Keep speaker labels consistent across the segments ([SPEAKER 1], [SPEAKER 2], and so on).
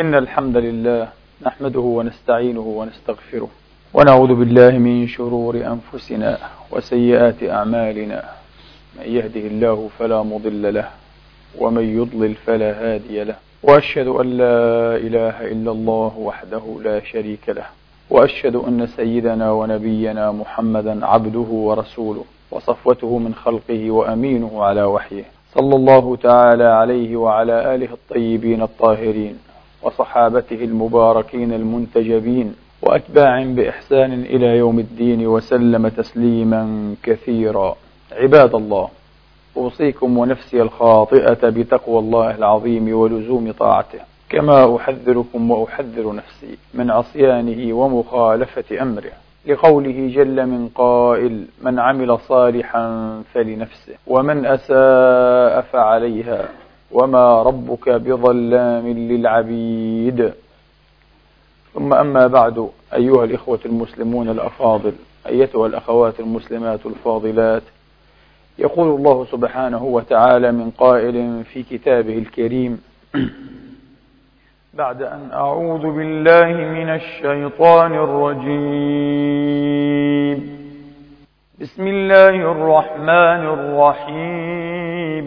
[SPEAKER 1] إن الحمد لله نحمده ونستعينه ونستغفره ونعوذ بالله من شرور أنفسنا وسيئات أعمالنا. من يهده الله فلا مضل له ومن يضلل فلا هادي له. وأشهد أن لا إله إلا الله وحده لا شريك له. وأشهد أن سيدنا ونبينا محمدا عبده ورسوله وصفوته من خلقه وأمينه على وحيه. صلى الله تعالى عليه وعلى آله الطيبين الطاهرين. وصحابته المباركين المنتجبين وأتباع بإحسان إلى يوم الدين وسلم تسليما كثيرا. عباد الله أوصيكم ونفسي الخاطئة بتقوى الله العظيم ولزوم طاعته. كما أحذركم وأحذر نفسي من عصيانه ومخالفة أمره. لقوله جل من قائل من عمل صالحا فلنفسه ومن أساء فعليها. وما ربك بظلام للعبيد. ثم أما بعد أيها الإخوة المسلمون الأفاضل أيتها الأخوات المسلمات الفاضلات. يقول الله سبحانه وتعالى من قائل في كتابه الكريم بعد أن أعوذ بالله من الشيطان الرجيم. بسم الله الرحمن الرحيم.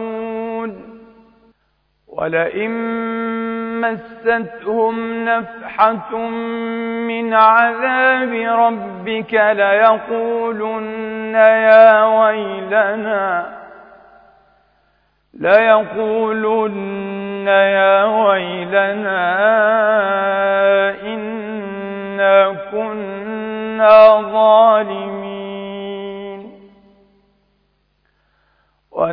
[SPEAKER 1] ولئن مستهم نفحة من عذاب ربك ليقولن يا ويلنا ليقولن يا ويلنا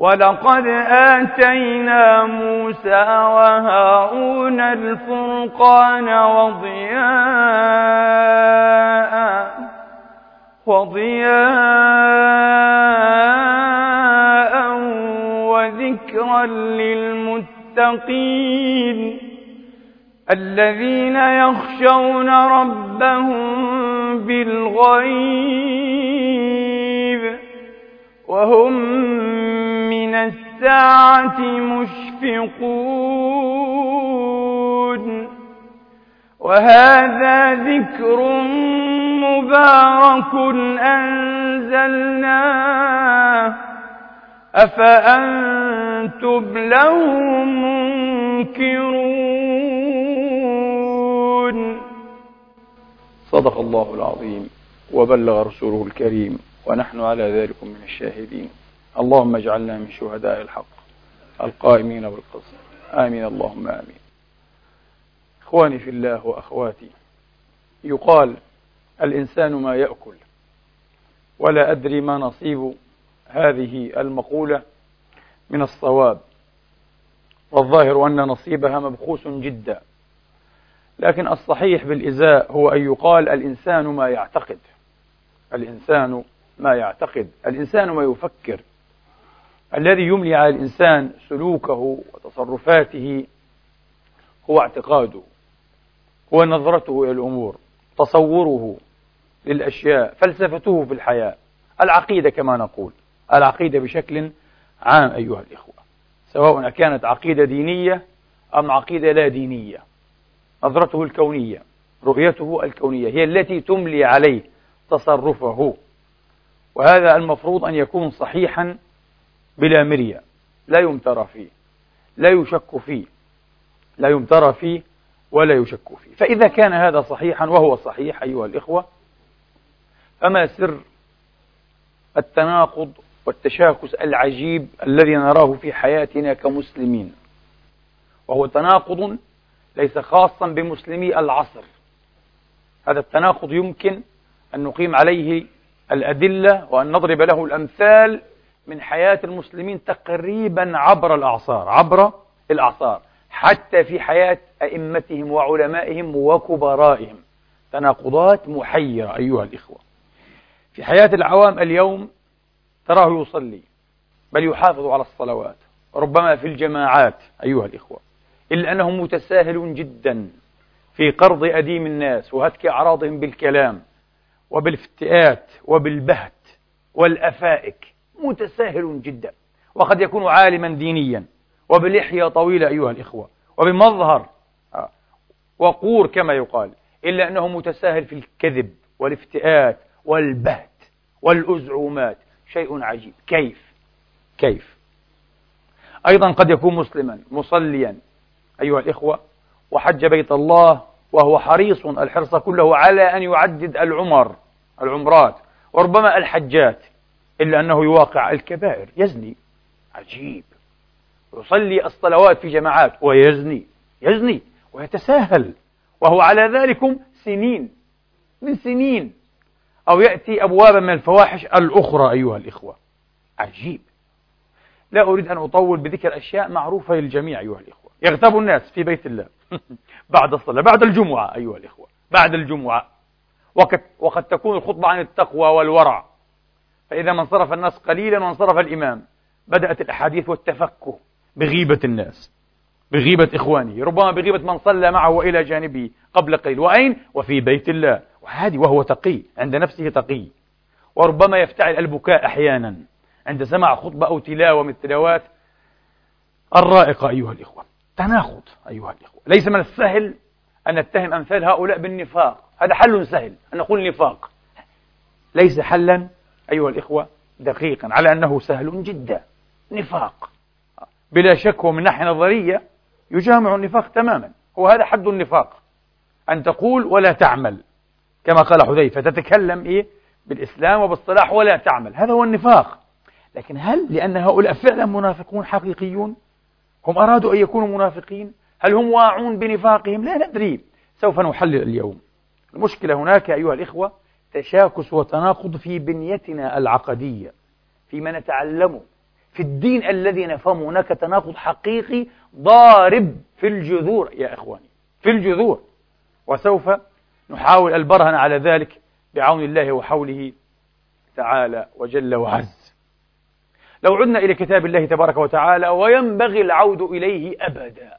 [SPEAKER 1] ولقد آتينا موسى وهارون الفرقان وضياء وضياء وذكرا للمتقين الذين يخشون ربهم بالغيب وهم الساعة مشفقون. وهذا ذكر مبارك أنزلناه. أفأنتم له منكرون. صدق الله العظيم. وبلغ رسوله الكريم. ونحن على ذلك من الشاهدين. اللهم اجعلنا من شهداء الحق القائمين بالقسط. آمين. اللهم آمين. إخواني في الله وأخواتي يقال الإنسان ما يأكل ولا أدري ما نصيب هذه المقولة من الصواب. والظاهر أن نصيبها مبخوس جدا. لكن الصحيح بالإزاء هو أن يقال الإنسان ما يعتقد. الإنسان ما يعتقد. الإنسان ما يفكر. الذي يملي على الإنسان سلوكه وتصرفاته هو اعتقاده هو نظرته إلى الأمور تصوره للأشياء فلسفته في الحياة العقيدة كما نقول العقيدة بشكل عام أيها الإخوة سواء كانت عقيدة دينية أم عقيدة لا دينية نظرته الكونية رؤيته الكونية هي التي تملي عليه تصرفه وهذا المفروض أن يكون صحيحا بلا مرية. لا يمترى فيه. لا يشك فيه. لا يمترى فيه ولا يشك فيه. فإذا كان هذا صحيحا وهو صحيح أيها الإخوة فما سر التناقض والتشاكس العجيب الذي نراه في حياتنا كمسلمين؟ وهو تناقض ليس خاصا بمسلمي العصر. هذا التناقض يمكن أن نقيم عليه الأدلة وأن نضرب له الأمثال من حياة المسلمين تقريبا عبر الأعصار عبر الأعصار حتى في حياة أئمتهم وعلمائهم وكبرائهم. تناقضات محيرة أيها الإخوة. في حياة العوام اليوم تراه يصلي بل يحافظ على الصلوات ربما في الجماعات أيها الإخوة إلا أنه متساهل جدا في قرض أديم الناس وهتك أعراضهم بالكلام وبالافتئات وبالبهت والأفائك. متساهل جدا وقد يكون عالما دينيا. وبلحية طويلة أيها الإخوة وبمظهر آه، وقور كما يقال إلا أنه متساهل في الكذب والافتئات والبهت والأزعومات. شيء عجيب. كيف؟ كيف؟ أيضا قد يكون مسلما مصليا أيها الإخوة وحج بيت الله وهو حريص الحرص كله على أن يعدد العمر العمرات وربما الحجات. إلا أنه يواقع الكبائر. يزني. عجيب. يصلي الصلوات في جماعات ويزني. يزني ويتساهل. وهو على ذلك سنين. من سنين. أو يأتي أبوابا من الفواحش الأخرى أيها الإخوة. عجيب. لا أريد أن أطول بذكر أشياء معروفة للجميع أيها الإخوة. يغتاب الناس في بيت الله. بعد الصلاة. بعد الجمعة أيها الإخوة. بعد الجمعة. وقد, وقد تكون الخطبة عن التقوى والورع. فإذا ما انصرف الناس قليلا وانصرف الإمام بدأت الأحاديث والتفكه بغيبة الناس بغيبة إخوانه ربما بغيبة من صلى معه إلى جانبه قبل قليل. وأين؟ وفي بيت الله. وهذه وهو تقي عند نفسه تقي. وربما يفتعل البكاء أحيانا عند سماع خطبة أو تلاوة من التلاوات. الرائقة أيها الإخوة تناقض أيها الإخوة. ليس من السهل أن نتهم أمثال هؤلاء بالنفاق. هذا حل سهل أن نقول نفاق. ليس حلا أيها الإخوة دقيقا على أنه سهل جدا. نفاق. بلا شك ومن ناحية نظرية يجامع النفاق تماما. هو هذا حد النفاق. أن تقول ولا تعمل. كما قال حذيفة تتكلم إيه؟ بالإسلام وبالصلاح ولا تعمل. هذا هو النفاق. لكن هل لأن هؤلاء فعلا منافقون حقيقيون؟ هم أرادوا أن يكونوا منافقين؟ هل هم واعون بنفاقهم؟ لا ندري. سوف نحلل اليوم. المشكلة هناك أيها الإخوة تشاكس وتناقض في بنيتنا العقدية فيما نتعلمه في الدين الذي نفهمه هناك تناقض حقيقي ضارب في الجذور يا إخواني في الجذور. وسوف نحاول البرهن على ذلك بعون الله وحوله تعالى وجل وعز. لو عدنا إلى كتاب الله تبارك وتعالى وينبغي العود إليه أبدا.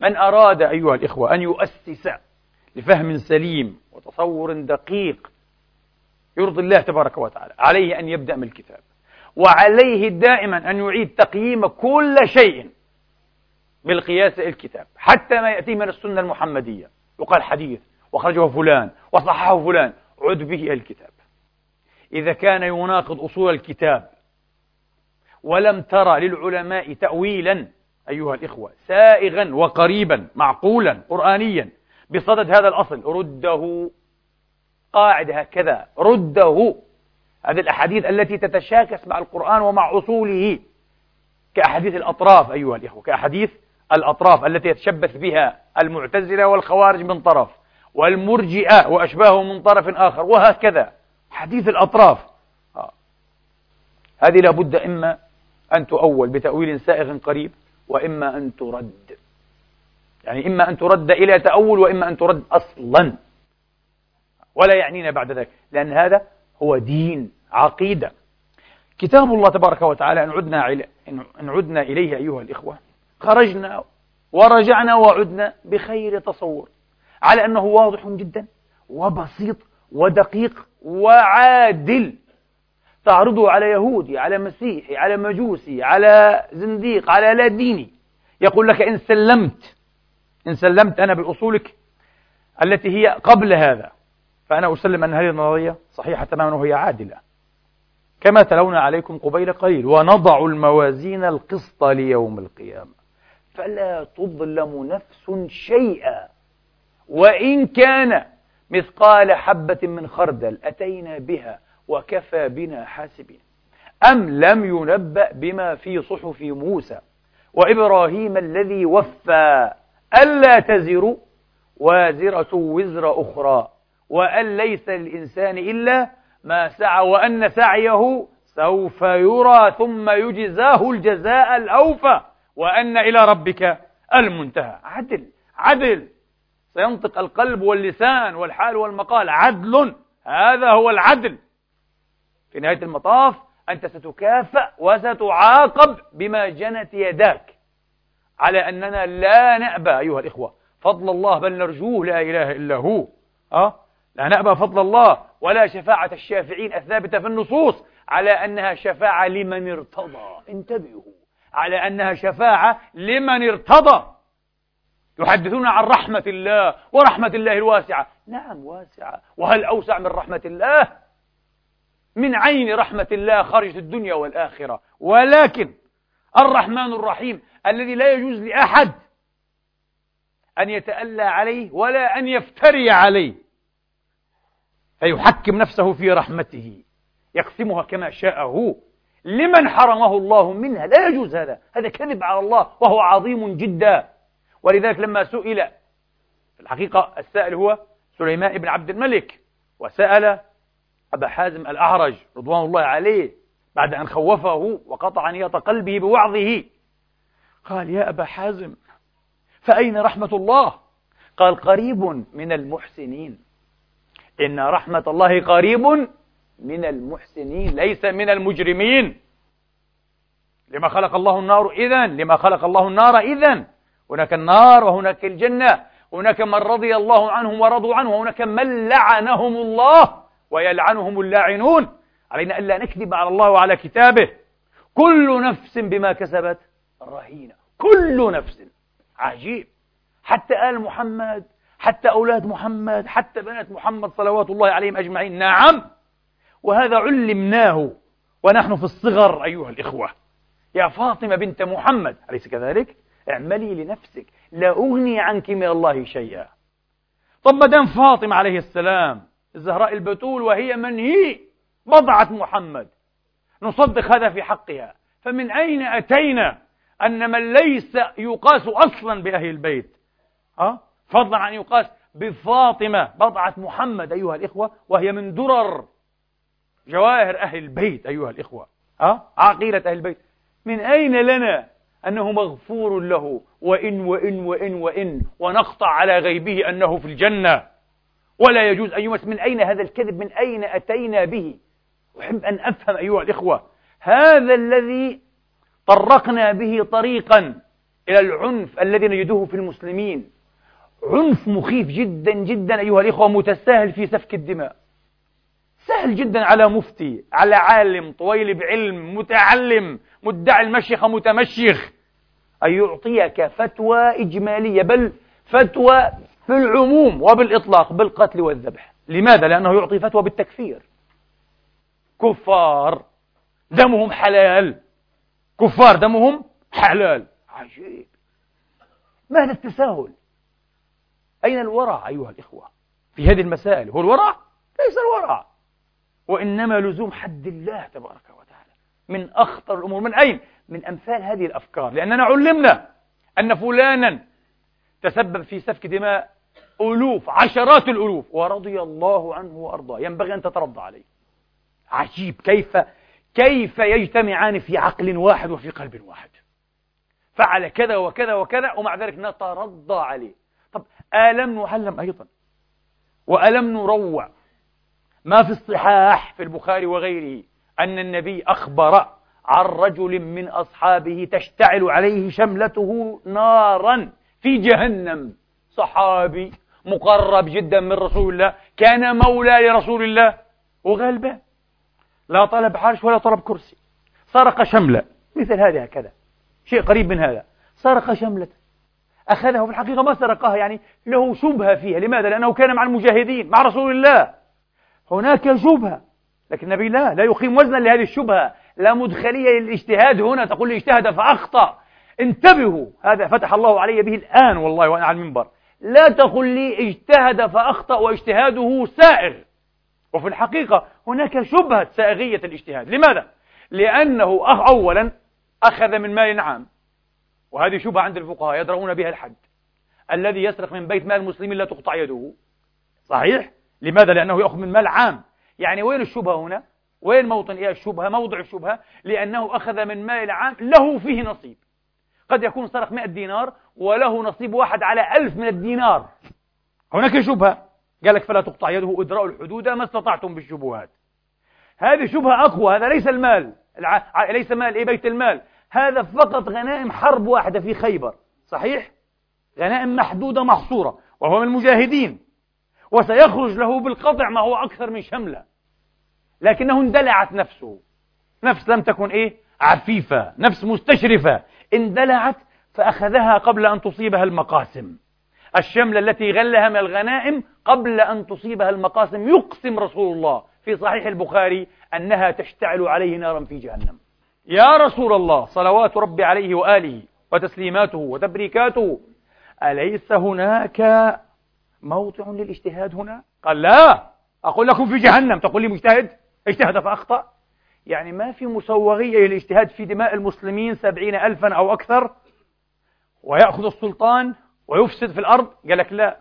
[SPEAKER 1] من أراد أيها الإخوة أن يؤسس لفهم سليم وتصور دقيق يرضي الله تبارك وتعالى. عليه أن يبدأ من الكتاب. وعليه دائما أن يعيد تقييم كل شيء بالقياس الكتاب. حتى ما يأتي من السنة المحمدية. يقال حديث وخرجه فلان وصححه فلان. عد به إلى الكتاب. إذا كان يناقض أصول الكتاب ولم ترى للعلماء تأويلا أيها الإخوة سائغا وقريبا معقولا قرآنيا بصدد هذا الأصل رده قاعدة هكذا رده. هذه الأحاديث التي تتشاكس مع القرآن ومع أصوله. كأحاديث الأطراف أيها الإخوة كأحاديث الأطراف التي يتشبث بها المعتزلة والخوارج من طرف والمرجئة وأشباههم من طرف آخر وهكذا. حديث الأطراف. آه. هذه لابد إما أن تؤول بتأويل سائغ قريب وإما أن ترد. يعني إما أن ترد إلى تأول وإما أن ترد أصلا. ولا يعنينا بعد ذلك. لأن هذا هو دين عقيدة. كتاب الله تبارك وتعالى إن عدنا, إن عدنا إليه أيها الإخوة خرجنا ورجعنا وعدنا بخير تصور. على أنه واضح جدا وبسيط ودقيق وعادل. تعرضه على يهودي على مسيحي على مجوسي على زنديق على لا ديني. يقول لك إن سلمت إن سلمت أنا بأصولك التي هي قبل هذا. فأنا أسلم أن هذه النظرية صحيحة تماما وهي عادلة. كما تلونا عليكم قبيل قليل ونضع الموازين القسط ليوم القيامة. فلا تظلم نفس شيئا. وإن كان مثقال حبة من خردل أتينا بها وكفى بنا حاسبين. أم لم ينبأ بما في صحف موسى وإبراهيم الذي وفى ألا تزر وازرة وزر أخرى وأن ليس للإنسان إلا ما سعى وأن سعيه سوف يرى ثم يجزاه الجزاء الأوفى وأن إلى ربك المنتهى. عدل عدل. سينطق القلب واللسان والحال والمقال. عدل هذا هو العدل. في نهاية المطاف أنت ستكافأ وستعاقب بما جنت يداك على أننا لا نأبى أيها الإخوة. فضل الله بل نرجوه لا إله إلا هو. أه؟ لا نأبى فضل الله ولا شفاعة الشافعين الثابتة في النصوص على أنها شفاعة لمن ارتضى. انتبهوا. على أنها شفاعة لمن ارتضى. يحدثون عن رحمة الله ورحمة الله الواسعة. نعم واسعة. وهل أوسع من رحمة الله؟ من عين رحمة الله خرجت الدنيا والآخرة. ولكن الرحمن الرحيم الذي لا يجوز لأحد أن يتألى عليه ولا أن يفتري عليه. فيحكم نفسه في رحمته يقسمها كما شاء لمن حرمه الله منها؟ لا يجوز هذا. هذا كذب على الله وهو عظيم جدا. ولذلك لما سئل في الحقيقة السائل هو سليمان بن عبد الملك وسأل أبا حازم الأعرج رضوان الله عليه بعد أن خوفه وقطع نية قلبه بوعظه. قال يا أبا حازم فأين رحمة الله؟ قال قريب من المحسنين. إن رحمة الله قريب من المحسنين ليس من المجرمين. لما خلق الله النار إذن لما خلق الله النار إذن. هناك النار وهناك الجنة. هناك من رضي الله عنهم ورضوا عنه وهناك من لعنهم الله ويلعنهم اللاعنون. علينا ألا نكذب على الله وعلى كتابه. كل نفس بما كسبت رهينة. كل نفس عجيب. حتى آل محمد حتى أولاد محمد حتى بنات محمد صلوات الله عليهم أجمعين. نعم. وهذا علمناه ونحن في الصغر أيها الإخوة. يا فاطمة بنت محمد أليس كذلك؟ اعملي لنفسك. لا أغني عنك من الله شيئا. طب مدام فاطمة عليه السلام الزهراء البتول وهي من هي؟ بضعة محمد. نصدق هذا في حقها. فمن أين أتينا أن من ليس يقاس أصلا بأهل البيت؟ أه؟ فضلا عن يقاس بفاطمة بضعة محمد أيها الإخوة وهي من درر جواهر أهل البيت أيها الإخوة. أه؟ عقيلة أهل البيت. من أين لنا أنه مغفور له؟ وإن وإن وإن وإن. ونقطع على غيبه أنه في الجنة. ولا يجوز أن يمس. من أين هذا الكذب؟ من أين أتينا به؟ أحب أن أفهم أيها الإخوة. هذا الذي طرقنا به طريقا إلى العنف الذي نجده في المسلمين. عنف مخيف جدا جدا أيها الإخوة متساهل في سفك الدماء. سهل جدا على مفتي على عالم طويل بعلم متعلم مدعي المشيخة متمشيخ أن يعطيك فتوى إجمالية بل فتوى في العموم وبالإطلاق بالقتل والذبح. لماذا؟ لأنه يعطي فتوى بالتكفير. كفار دمهم حلال. كفار دمهم حلال. عجيب. ما هذا التساهل؟ أين الورع أيها الإخوة؟ في هذه المسائل. هو الورع ليس الورع وإنما لزوم حد الله تبارك وتعالى. من أخطر الأمور. من أين؟ من أمثال هذه الأفكار. لأننا علمنا أن فلانا تسبب في سفك دماء ألوف عشرات الألوف. ورضي الله عنه وأرضاه. ينبغي أن تترضى عليه. عجيب. كيف كيف يجتمعان في عقل واحد وفي قلب واحد. فعل كذا وكذا وكذا ومع ذلك نترضى عليه. ألم نعلم أيضا. وألم نروع. ما في الصحاح في البخاري وغيره أن النبي أخبر عن رجل من أصحابه تشتعل عليه شملته نارا في جهنم. صحابي مقرب جدا من رسول الله. كان مولى لرسول الله. وغلبة. لا طلب عرش ولا طلب كرسي. سرق شملة. مثل هذه هكذا. شيء قريب من هذا. سرق شملة. أخذه في الحقيقة ما سرقها يعني له شبهة فيها. لماذا؟ لأنه كان مع المجاهدين مع رسول الله. هناك شبهة لكن النبي لا لا يقيم وزنا لهذه الشبهة. لا مدخلية للاجتهاد هنا تقول لي اجتهد فأخطأ. انتبهوا هذا فتح الله علي به الآن والله وأنا على المنبر. لا تقل لي اجتهد فأخطأ واجتهاده سائغ. وفي الحقيقة هناك شبهة سائغية الاجتهاد. لماذا؟ لأنه أولا أخذ من مال عام. وهذه شبهة عند الفقهاء يدرؤون بها الحد. الذي يسرق من بيت مال المسلمين لا تقطع يده. صحيح؟ لماذا؟ لأنه يأخذ من مال عام. يعني وين الشبهة هنا؟ وين موطن إيه الشبهة؟ موضع الشبهة؟ لأنه أخذ من مال عام له فيه نصيب. قد يكون سرق 100 دينار وله نصيب واحد على ألف من الدينار. هناك شبهة. قال لك فلا تقطع يده ادرأوا الحدود ما استطعتم بالشبهات. هذه شبهة أقوى هذا ليس المال. ليس مال إيه؟ بيت المال. هذا فقط غنائم حرب واحدة في خيبر صحيح؟ غنائم محدودة محصورة وهو من المجاهدين وسيخرج له بالقطع ما هو أكثر من شملة. لكنه اندلعت نفسه. نفس لم تكن إيه؟ عفيفة نفس مستشرفة. اندلعت فأخذها قبل أن تصيبها المقاسم. الشملة التي غلها من الغنائم قبل أن تصيبها المقاسم يقسم رسول الله في صحيح البخاري أنها تشتعل عليه نارا في جهنم. يا رسول الله صلوات ربي عليه وآله وتسليماته وتبريكاته أليس هناك موضع للاجتهاد هنا؟ قال لا. أقول لكم في جهنم. تقول لي مجتهد؟ اجتهد فأخطأ. يعني ما في مسوغية للاجتهاد في دماء المسلمين سبعين ألفا أو أكثر ويأخذ السلطان ويفسد في الأرض؟ قال لك لا.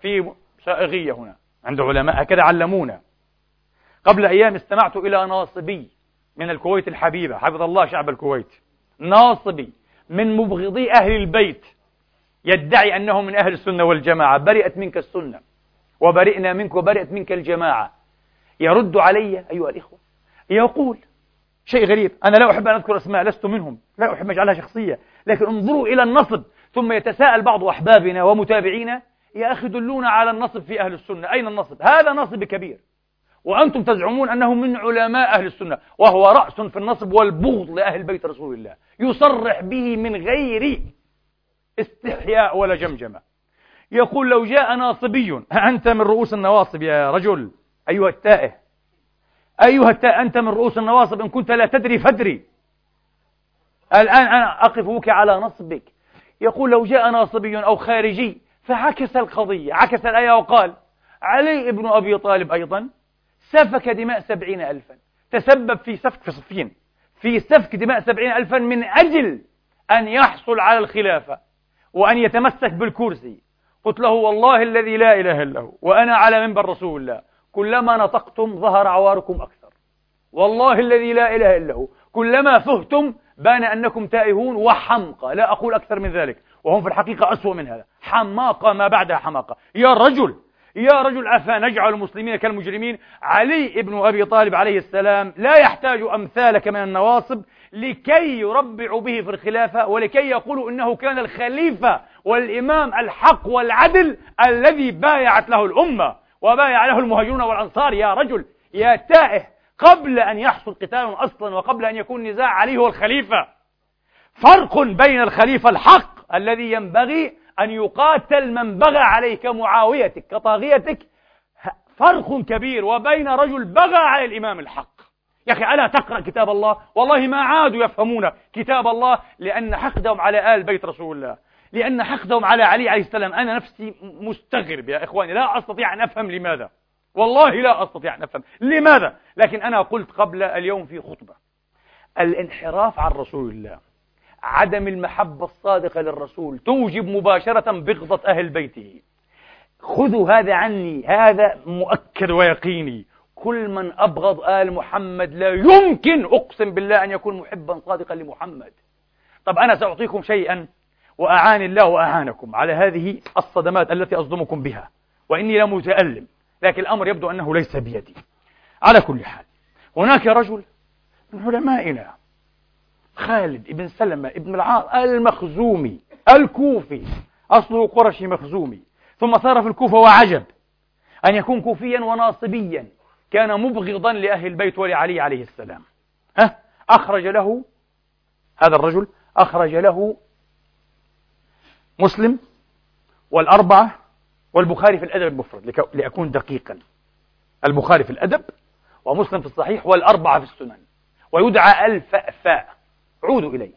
[SPEAKER 1] في سائغية هنا. عند علماء هكذا علمونا. قبل أيام استمعت إلى ناصبي من الكويت الحبيبة حفظ الله شعب الكويت. ناصبي من مبغضي أهل البيت. يدعي أنه من أهل السنة والجماعة. برئت منك السنة وبرئنا منك وبرئت منك الجماعة. يرد علي أيها الإخوة يقول شيء غريب أنا لا أحب أن أذكر أسماء لست منهم لا أحب أجعلها شخصية. لكن انظروا إلى النصب ثم يتساءل بعض أحبابنا ومتابعينا يا أخي دلونا على النصب في أهل السنة. أين النصب؟ هذا نصب كبير. وأنتم تزعمون أنه من علماء أهل السنة وهو رأس في النصب والبغض لأهل بيت رسول الله يصرح به من غير استحياء ولا جمجمة. يقول لو جاء ناصبي أنت من رؤوس النواصب يا رجل؟ أيها التائه أيها التائه أنت من رؤوس النواصب إن كنت لا تدري فادري. الآن أنا أقف بك على نصبك. يقول لو جاء ناصبي أو خارجي فعكس القضية عكس الآية وقال علي ابن أبي طالب أيضا سفك دماء سبعين ألفا. تسبب في سفك في صفين. في سفك دماء سبعين ألفا من أجل أن يحصل على الخلافة وأن يتمسك بالكرسي. قلت له والله الذي لا إله إلا هو وأنا على منبر رسول الله. كلما نطقتم ظهر عواركم أكثر. والله الذي لا إله إلا هو. كلما فهتم بان أنكم تائهون وحمقى. لا أقول أكثر من ذلك. وهم في الحقيقة أسوأ من هذا. حماقة ما بعدها حماقة. يا رجل! يا رجل أفنجعل المسلمين كالمجرمين. علي ابن أبي طالب عليه السلام لا يحتاج أمثالك من النواصب لكي يربعوا به في الخلافة ولكي يقولوا إنه كان الخليفة والإمام الحق والعدل الذي بايعت له الأمة وبايع له المهاجرون والأنصار. يا رجل يا تائه قبل أن يحصل قتال أصلا وقبل أن يكون نزاع عليه هو الخليفة فرق بين الخليفة الحق الذي ينبغي أن يقاتل من بغى عليه كمعاويتك كطاغيتك فرق كبير وبين رجل بغى على الإمام الحق. يا أخي ألا تقرأ كتاب الله؟ والله ما عادوا يفهمون كتاب الله لأن حقدهم على آل بيت رسول الله لأن حقدهم على علي عليه السلام. أنا نفسي مستغرب يا إخواني لا أستطيع أن أفهم لماذا. والله لا أستطيع أن أفهم لماذا. لكن أنا قلت قبل اليوم في خطبة الانحراف عن رسول الله. عدم المحبة الصادقة للرسول توجب مباشرة بغضة أهل بيته. خذوا هذا عني هذا مؤكد ويقيني. كل من أبغض آل محمد لا يمكن أقسم بالله أن يكون محبا صادقا لمحمد. طب أنا سأعطيكم شيئا وأعاني الله وأعانكم على هذه الصدمات التي أصدمكم بها وإني لمتألم لكن الأمر يبدو أنه ليس بيدي. على كل حال هناك رجل من علمائنا خالد بن سلمة بن العاص المخزومي الكوفي. أصله قرشي مخزومي. ثم صار في الكوفة وعجب أن يكون كوفيا وناصبيا. كان مبغضا لأهل البيت ولعلي عليه السلام. ها؟ أخرج له هذا الرجل أخرج له مسلم والأربعة والبخاري في الأدب المفرد لأكون دقيقا. البخاري في الأدب ومسلم في الصحيح والأربعة في السنن. ويدعى الفأفاء عودوا إليه.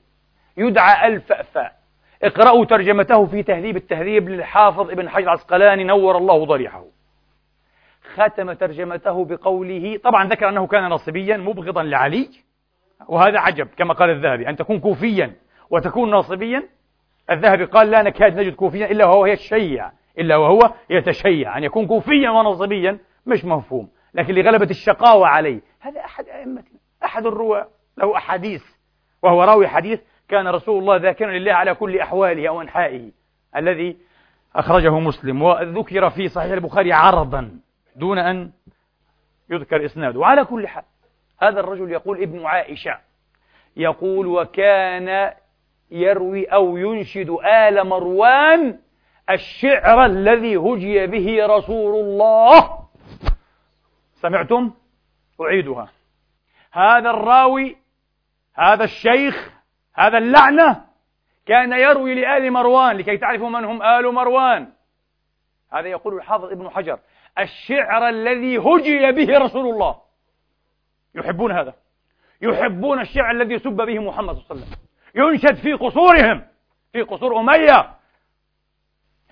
[SPEAKER 1] يدعى الفأفاء اقرأوا ترجمته في تهذيب التهذيب للحافظ ابن حجر العسقلاني نور الله ضريحه. ختم ترجمته بقوله طبعا ذكر أنه كان ناصبيا مبغضا لعلي. وهذا عجب كما قال الذهبي أن تكون كوفيا وتكون ناصبيا. الذهبي قال لا نكاد نجد كوفيا إلا وهو يتشيع إلا وهو يتشيع. أن يكون كوفيا وناصبيا مش مفهوم لكن لغلبة الشقاوة عليه. هذا أحد أئمتنا أحد الرواة له أحاديث. وهو راوي حديث كان رسول الله ذاكرا لله على كل أحواله أو أنحائه الذي أخرجه مسلم وذكر في صحيح البخاري عرضا دون أن يذكر إسناده. وعلى كل حال هذا الرجل يقول ابن عائشة يقول وكان يروي أو ينشد آل مروان الشعر الذي هجي به رسول الله. سمعتم؟ أعيدها. هذا الراوي هذا الشيخ هذا اللعنة كان يروي لآل مروان لكي تعرفوا من هم آل مروان. هذا يقول الحافظ ابن حجر الشعر الذي هجي به رسول الله. يحبون هذا. يحبون الشعر الذي سب به محمد صلى الله عليه وسلم. ينشد في قصورهم في قصور أمية.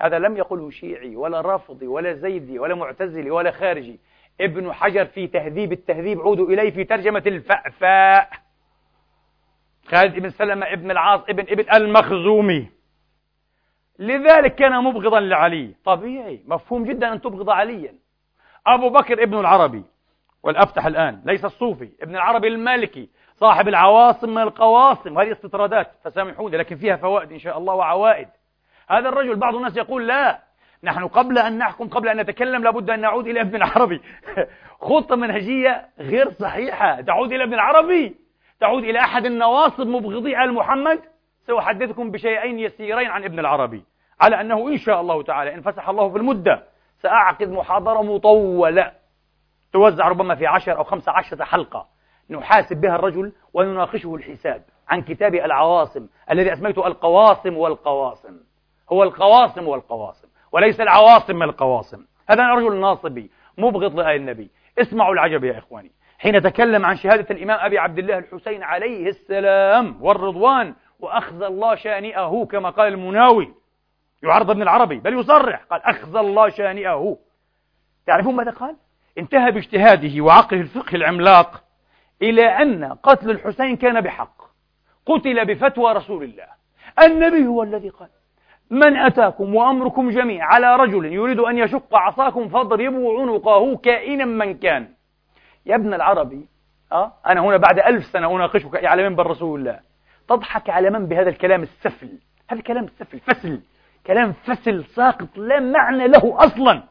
[SPEAKER 1] هذا لم يقله شيعي ولا رافضي ولا زيدي ولا معتزلي ولا خارجي. ابن حجر في تهذيب التهذيب عودوا إليه في ترجمة الفأفاء. خالد بن سلمة ابن العاص ابن ابن المخزومي. لذلك كان مبغضا لعلي. طبيعي مفهوم جدا أن تبغض عليا. أبو بكر ابن العربي والأفتح الآن ليس الصوفي ابن العربي المالكي صاحب العواصم من القواصم. وهذه استطرادات فسامحوني لكن فيها فوائد إن شاء الله وعوائد. هذا الرجل بعض الناس يقول لا نحن قبل أن نحكم قبل أن نتكلم لابد أن نعود إلى ابن العربي. خطة منهجية غير صحيحة. تعود إلى ابن العربي. تعود إلى أحد النواصب مبغضي آل محمد؟ سأحدثكم بشيئين يسيرين عن ابن العربي على أنه إن شاء الله تعالى إن فسح الله في المدة سأعقد محاضرة مطولة توزع ربما في عشر أو خمسة عشرة حلقة. نحاسب بها الرجل ونناقشه الحساب عن كتاب العواصم الذي أسميته القواصم والقواصم. هو القواصم والقواصم وليس العواصم من القواصم. هذا رجل ناصبي مبغض لآل النبي. اسمعوا العجب يا إخواني. حين تكلم عن شهادة الإمام أبي عبد الله الحسين عليه السلام والرضوان وأخذ الله شأنئه كما قال المناوي يعرض ابن العربي بل يصرح قال أخذ الله شأنئه. تعرفون ماذا قال؟ انتهى باجتهاده وعقله الفقه العملاق إلى أن قتل الحسين كان بحق قتل بفتوى رسول الله. النبي هو الذي قال من أتاكم وأمركم جميع على رجل يريد أن يشق عصاكم فاضربوا عنقه كائنا من كان. يا ابن العربي أه؟ أنا هنا بعد ألف سنة أناقشك على منبر رسول الله. تضحك على من بهذا الكلام السفل؟ هذا كلام السفل فسل. كلام فسل ساقط لا معنى له أصلا.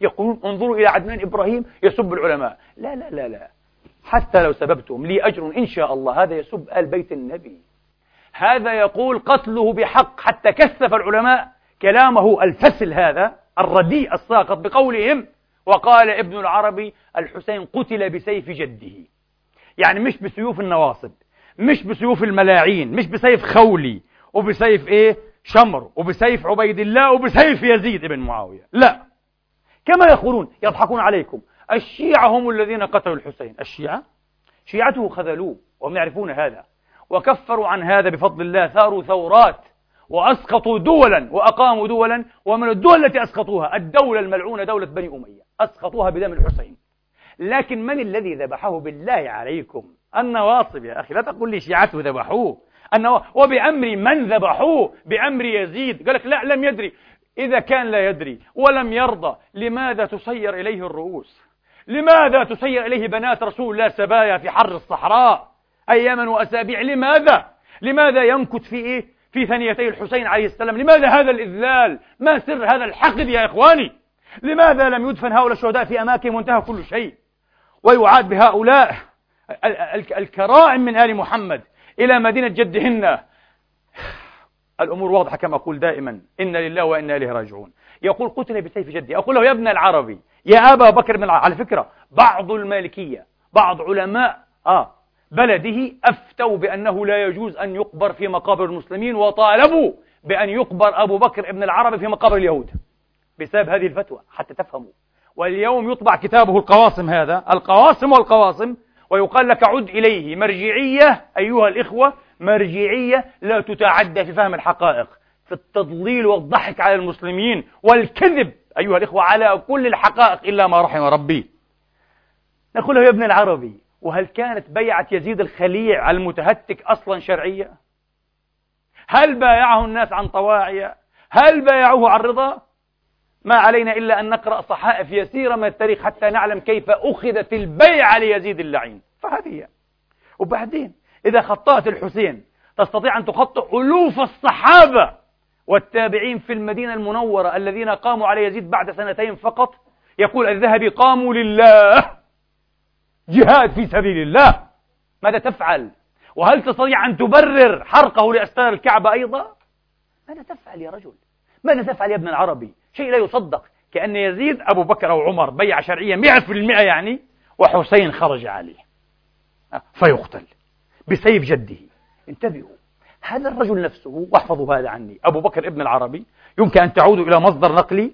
[SPEAKER 1] يقولون انظروا إلى عدنان إبراهيم يسب العلماء. لا لا لا لا. حتى لو سببتم لي أجر إن شاء الله هذا يسب آل بيت النبي. هذا يقول قتله بحق حتى كثف العلماء. كلامه الفسل هذا الرديء الساقط بقولهم. وقال ابن العربي الحسين قتل بسيف جده. يعني مش بسيوف النواصب مش بسيوف الملاعين مش بسيف خولي وبسيف إيه؟ شمر وبسيف عبيد الله وبسيف يزيد بن معاوية. لا. كما يقولون يضحكون عليكم. الشيعة هم الذين قتلوا الحسين. الشيعة؟ شيعته خذلوه وهم يعرفون هذا. وكفروا عن هذا بفضل الله ثاروا ثورات. وأسقطوا دولا وأقاموا دولا ومن الدول التي أسقطوها؟ الدولة الملعونة دولة بني أمية. أسقطوها بدم الحسين. لكن من الذي ذبحه بالله عليكم؟ النواصب يا أخي لا تقول لي شيعته ذبحوه. وبأمر من ذبحوه؟ بأمر يزيد. قال لك لا لم يدري. إذا كان لا يدري ولم يرضى لماذا تسير إليه الرؤوس؟ لماذا تسير إليه بنات رسول الله سبايا في حر الصحراء أياما وأسابيع؟ لماذا؟ لماذا ينكت في إيه؟ في ثنيتي الحسين عليه السلام. لماذا هذا الإذلال؟ ما سر هذا الحقد يا إخواني؟ لماذا لم يدفن هؤلاء الشهداء في أماكن وانتهى كل شيء؟ ويعاد بهؤلاء الكرائم من آل محمد إلى مدينة جدهن. الأمور واضحة كما أقول دائما. إن لله وإنا إليه راجعون. يقول قتل بسيف جدي. أقول له يا ابن العربي
[SPEAKER 2] يا أبا بكر بن على فكرة بعض المالكية بعض علماء آه بلده أفتوا بأنه لا يجوز أن يقبر في مقابر المسلمين وطالبوا بأن يقبر أبو بكر ابن العربي في مقابر اليهود بسبب هذه الفتوى حتى تفهموا. واليوم يطبع كتابه القواصم هذا القواصم والقواصم ويقال لك عد إليه مرجعية أيها الإخوة مرجعية لا تتعدى في فهم الحقائق في التضليل والضحك على المسلمين والكذب أيها الإخوة على كل الحقائق إلا ما رحم ربي. نقول له يا ابن العربي وهل كانت بيعة يزيد الخليع المتهتك أصلا شرعية؟ هل بايعه الناس عن طواعية؟ هل بايعوه عن رضا؟ ما علينا إلا أن نقرأ صحائف يسيرة من التاريخ حتى نعلم كيف أخذت البيعة ليزيد اللعين فهذه هي وبعدين إذا خطأت الحسين تستطيع أن تخطئ ألوف الصحابة والتابعين في المدينة المنورة الذين قاموا على يزيد بعد سنتين فقط يقول الذهبي قاموا لله جهاد في سبيل الله ماذا تفعل؟ وهل تستطيع أن تبرر حرقه لأستار الكعبة أيضا؟ ماذا تفعل يا رجل؟ ماذا تفعل يا ابن العربي؟ شيء لا يصدق كأن يزيد أبو بكر أو عمر بيع شرعية مئة في المئة يعني وحسين خرج عليه فيقتل بسيف جده انتبهوا هذا الرجل نفسه واحفظوا هذا عني أبو بكر ابن العربي يمكن أن تعودوا إلى مصدر نقلي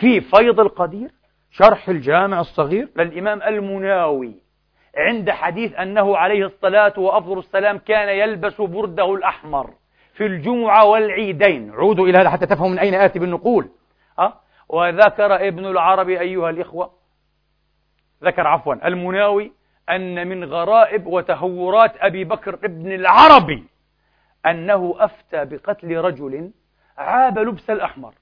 [SPEAKER 2] في فيض القدير شرح الجامع الصغير للإمام المناوي عند حديث أنه عليه الصلاة وأفضل السلام كان يلبس برده الأحمر في الجمعة والعيدين. عودوا إلى هذا حتى تفهموا من أين آتي بالنقول. أه؟ وذكر ابن العربي أيها الإخوة ذكر عفوا المناوي أن من غرائب وتهورات أبي بكر ابن العربي أنه أفتى بقتل رجل عاب لبس الأحمر.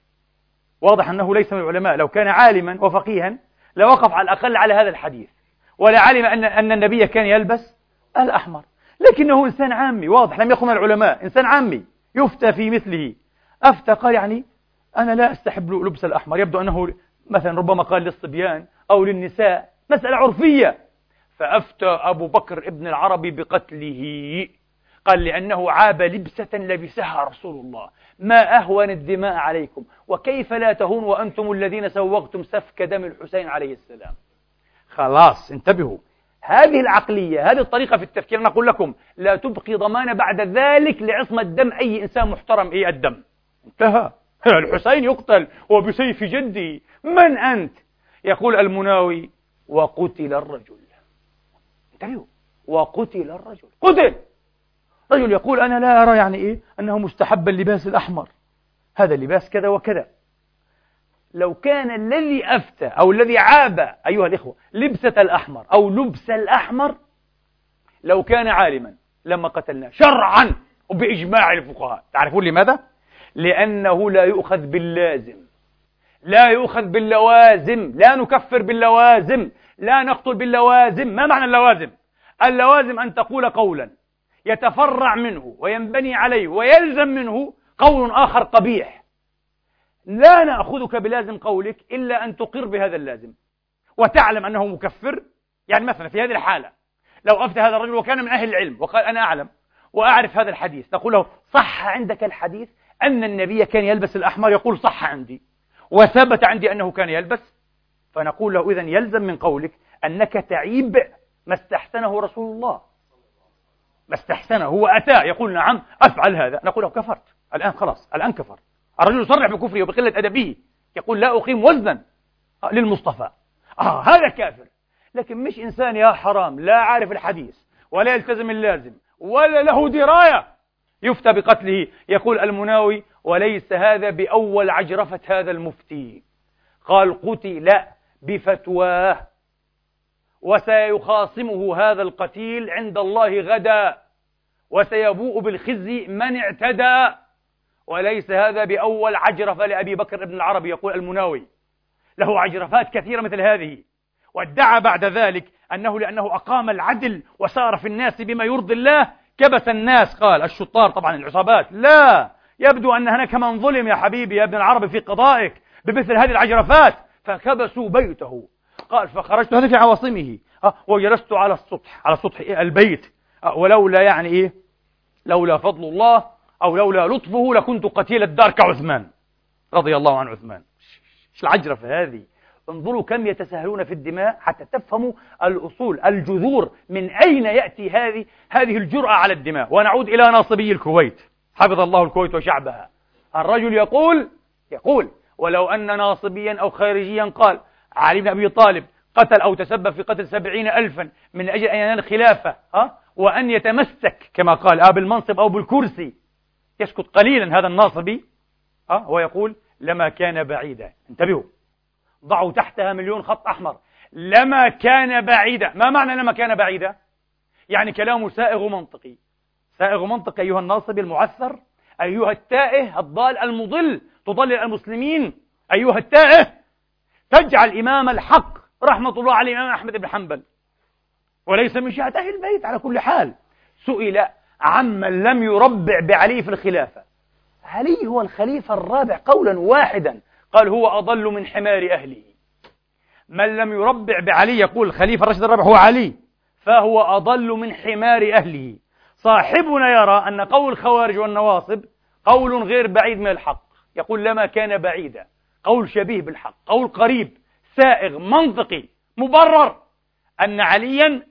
[SPEAKER 2] واضح أنه ليس من العلماء لو كان عالما وفقيها لوقف على الأقل على هذا الحديث. ولعلم أن أن النبي كان يلبس الأحمر. لكنه إنسان عامي واضح لم من العلماء إنسان عامي يفتى في مثله. أفتى قال يعني أنا لا أستحب لبس الأحمر. يبدو أنه مثلا ربما قال للصبيان أو للنساء مسألة عرفية. فأفتى أبو بكر ابن العربي بقتله. قال لأنه عاب لبسة لبسها رسول الله. ما أهون الدماء عليكم؟ وكيف لا تهون وأنتم الذين سوغتم سفك دم الحسين عليه السلام؟ خلاص انتبهوا. هذه العقلية هذه الطريقة في التفكير نقول لكم لا تبقي ضمان بعد ذلك لعصمة دم أي إنسان محترم أي الدم. انتهى. الحسين يقتل وبسيف جدي. من أنت؟ يقول المناوي وقتل الرجل. انتبهوا. وقتل الرجل. قتل! رجل يقول أنا لا أرى يعني إيه؟ أنه مستحب اللباس الأحمر. هذا اللباس كذا وكذا. لو كان الذي أفتى أو الذي عاب أيها الإخوة لبسة الأحمر أو لبس الأحمر لو كان عالما لما قتلناه شرعا وبإجماع الفقهاء. تعرفون لماذا؟ لأنه لا يؤخذ باللازم. لا يؤخذ باللوازم. لا نكفر باللوازم. لا نقتل باللوازم. ما معنى اللوازم؟ اللوازم أن تقول قولا يتفرع منه وينبني عليه ويلزم منه قول آخر قبيح. لا نأخذك بلازم قولك إلا أن تقر بهذا اللازم. وتعلم أنه مكفر. يعني مثلا في هذه الحالة لو أفتى هذا الرجل وكان من أهل العلم وقال أنا أعلم وأعرف هذا الحديث تقول له صح عندك الحديث أن النبي كان يلبس الأحمر يقول صح عندي وثبت عندي أنه كان يلبس. فنقول له إذا يلزم من قولك أنك تعيب ما استحسنه رسول الله. ما استحسنه هو أتى يقول نعم أفعل هذا. نقول له كفرت. الآن خلاص الآن كفر الرجل يصرح بكفره وبقلة أدبه يقول لا أقيم وزنا. للمصطفى. آه هذا كافر. لكن مش إنسان يا حرام لا عارف الحديث ولا يلتزم اللازم ولا له دراية. يفتى بقتله يقول المناوي وليس هذا بأول عجرفة هذا المفتي قال قتل بفتواه. وسيخاصمه هذا القتيل عند الله غدا وسيبوء بالخزي من اعتدى. وليس هذا بأول عجرفة لأبي بكر بن العربي يقول المناوي. له عجرفات كثيرة مثل هذه. وادعى بعد ذلك أنه لأنه أقام العدل وسار في الناس بما يرضي الله كبس الناس. قال الشطار طبعا العصابات. لا يبدو أن هناك من ظلم يا حبيبي يا ابن العربي في قضائك بمثل هذه العجرفات. فكبسوا بيته. قال فخرجت هذا في عواصمه. أه وجلست على السطح على سطح البيت. أه ولولا يعني إيه؟ لولا فضل الله أو لولا لطفه لكنت قتيل الدار كعثمان. رضي الله عن عثمان. إيش العجرفة هذه؟ انظروا كم يتساهلون في الدماء حتى تفهموا الأصول الجذور من أين يأتي هذه هذه الجرأة على الدماء. ونعود إلى ناصبي الكويت. حفظ الله الكويت وشعبها. الرجل يقول يقول ولو أن ناصبيا أو خارجيا قال علي بن أبي طالب قتل أو تسبب في قتل سبعين ألفا من أجل أن ينال الخلافة ها؟ وأن يتمسك كما قال آه بالمنصب أو بالكرسي يسكت قليلا هذا الناصبي ها؟ ويقول لما كان بعيدا. انتبهوا. ضعوا تحتها مليون خط أحمر. لما كان بعيدا. ما معنى لما كان بعيدا؟ يعني كلامه سائغ منطقي. سائغ منطقي أيها الناصبي المعثر أيها التائه الضال المضل تضلل المسلمين أيها التائه تجعل إمام الحق رحمة الله على الإمام أحمد بن حنبل. وليس من شيعة أهل البيت على كل حال. سئل عمن لم يربع بعلي في الخلافة. علي هو الخليفة الرابع قولا واحدا. قال هو أضل من حمار أهله. من لم يربع بعلي يقول الخليفة الراشد الرابع هو علي فهو أضل من حمار أهله. صاحبنا يرى أن قول الخوارج والنواصب قول غير بعيد من الحق. يقول لما كان بعيدا. قول شبيه بالحق. قول قريب. سائغ. منطقي. مبرر. أن عليا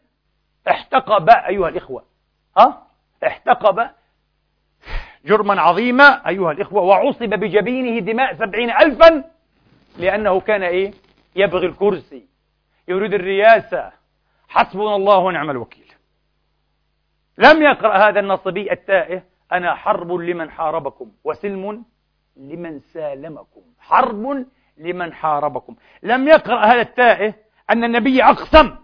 [SPEAKER 2] احتقب أيها الإخوة. ها؟ احتقب جرما عظيما أيها الإخوة وعصب بجبينه دماء سبعين ألفا لأنه كان إيه؟ يبغي الكرسي يريد الرياسة حسبنا الله ونعم الوكيل. لم يقرأ هذا النصبي التائه أنا حرب لمن حاربكم وسلم لمن سالمكم. حرب لمن حاربكم. لم يقرأ هذا التائه أن النبي أقسم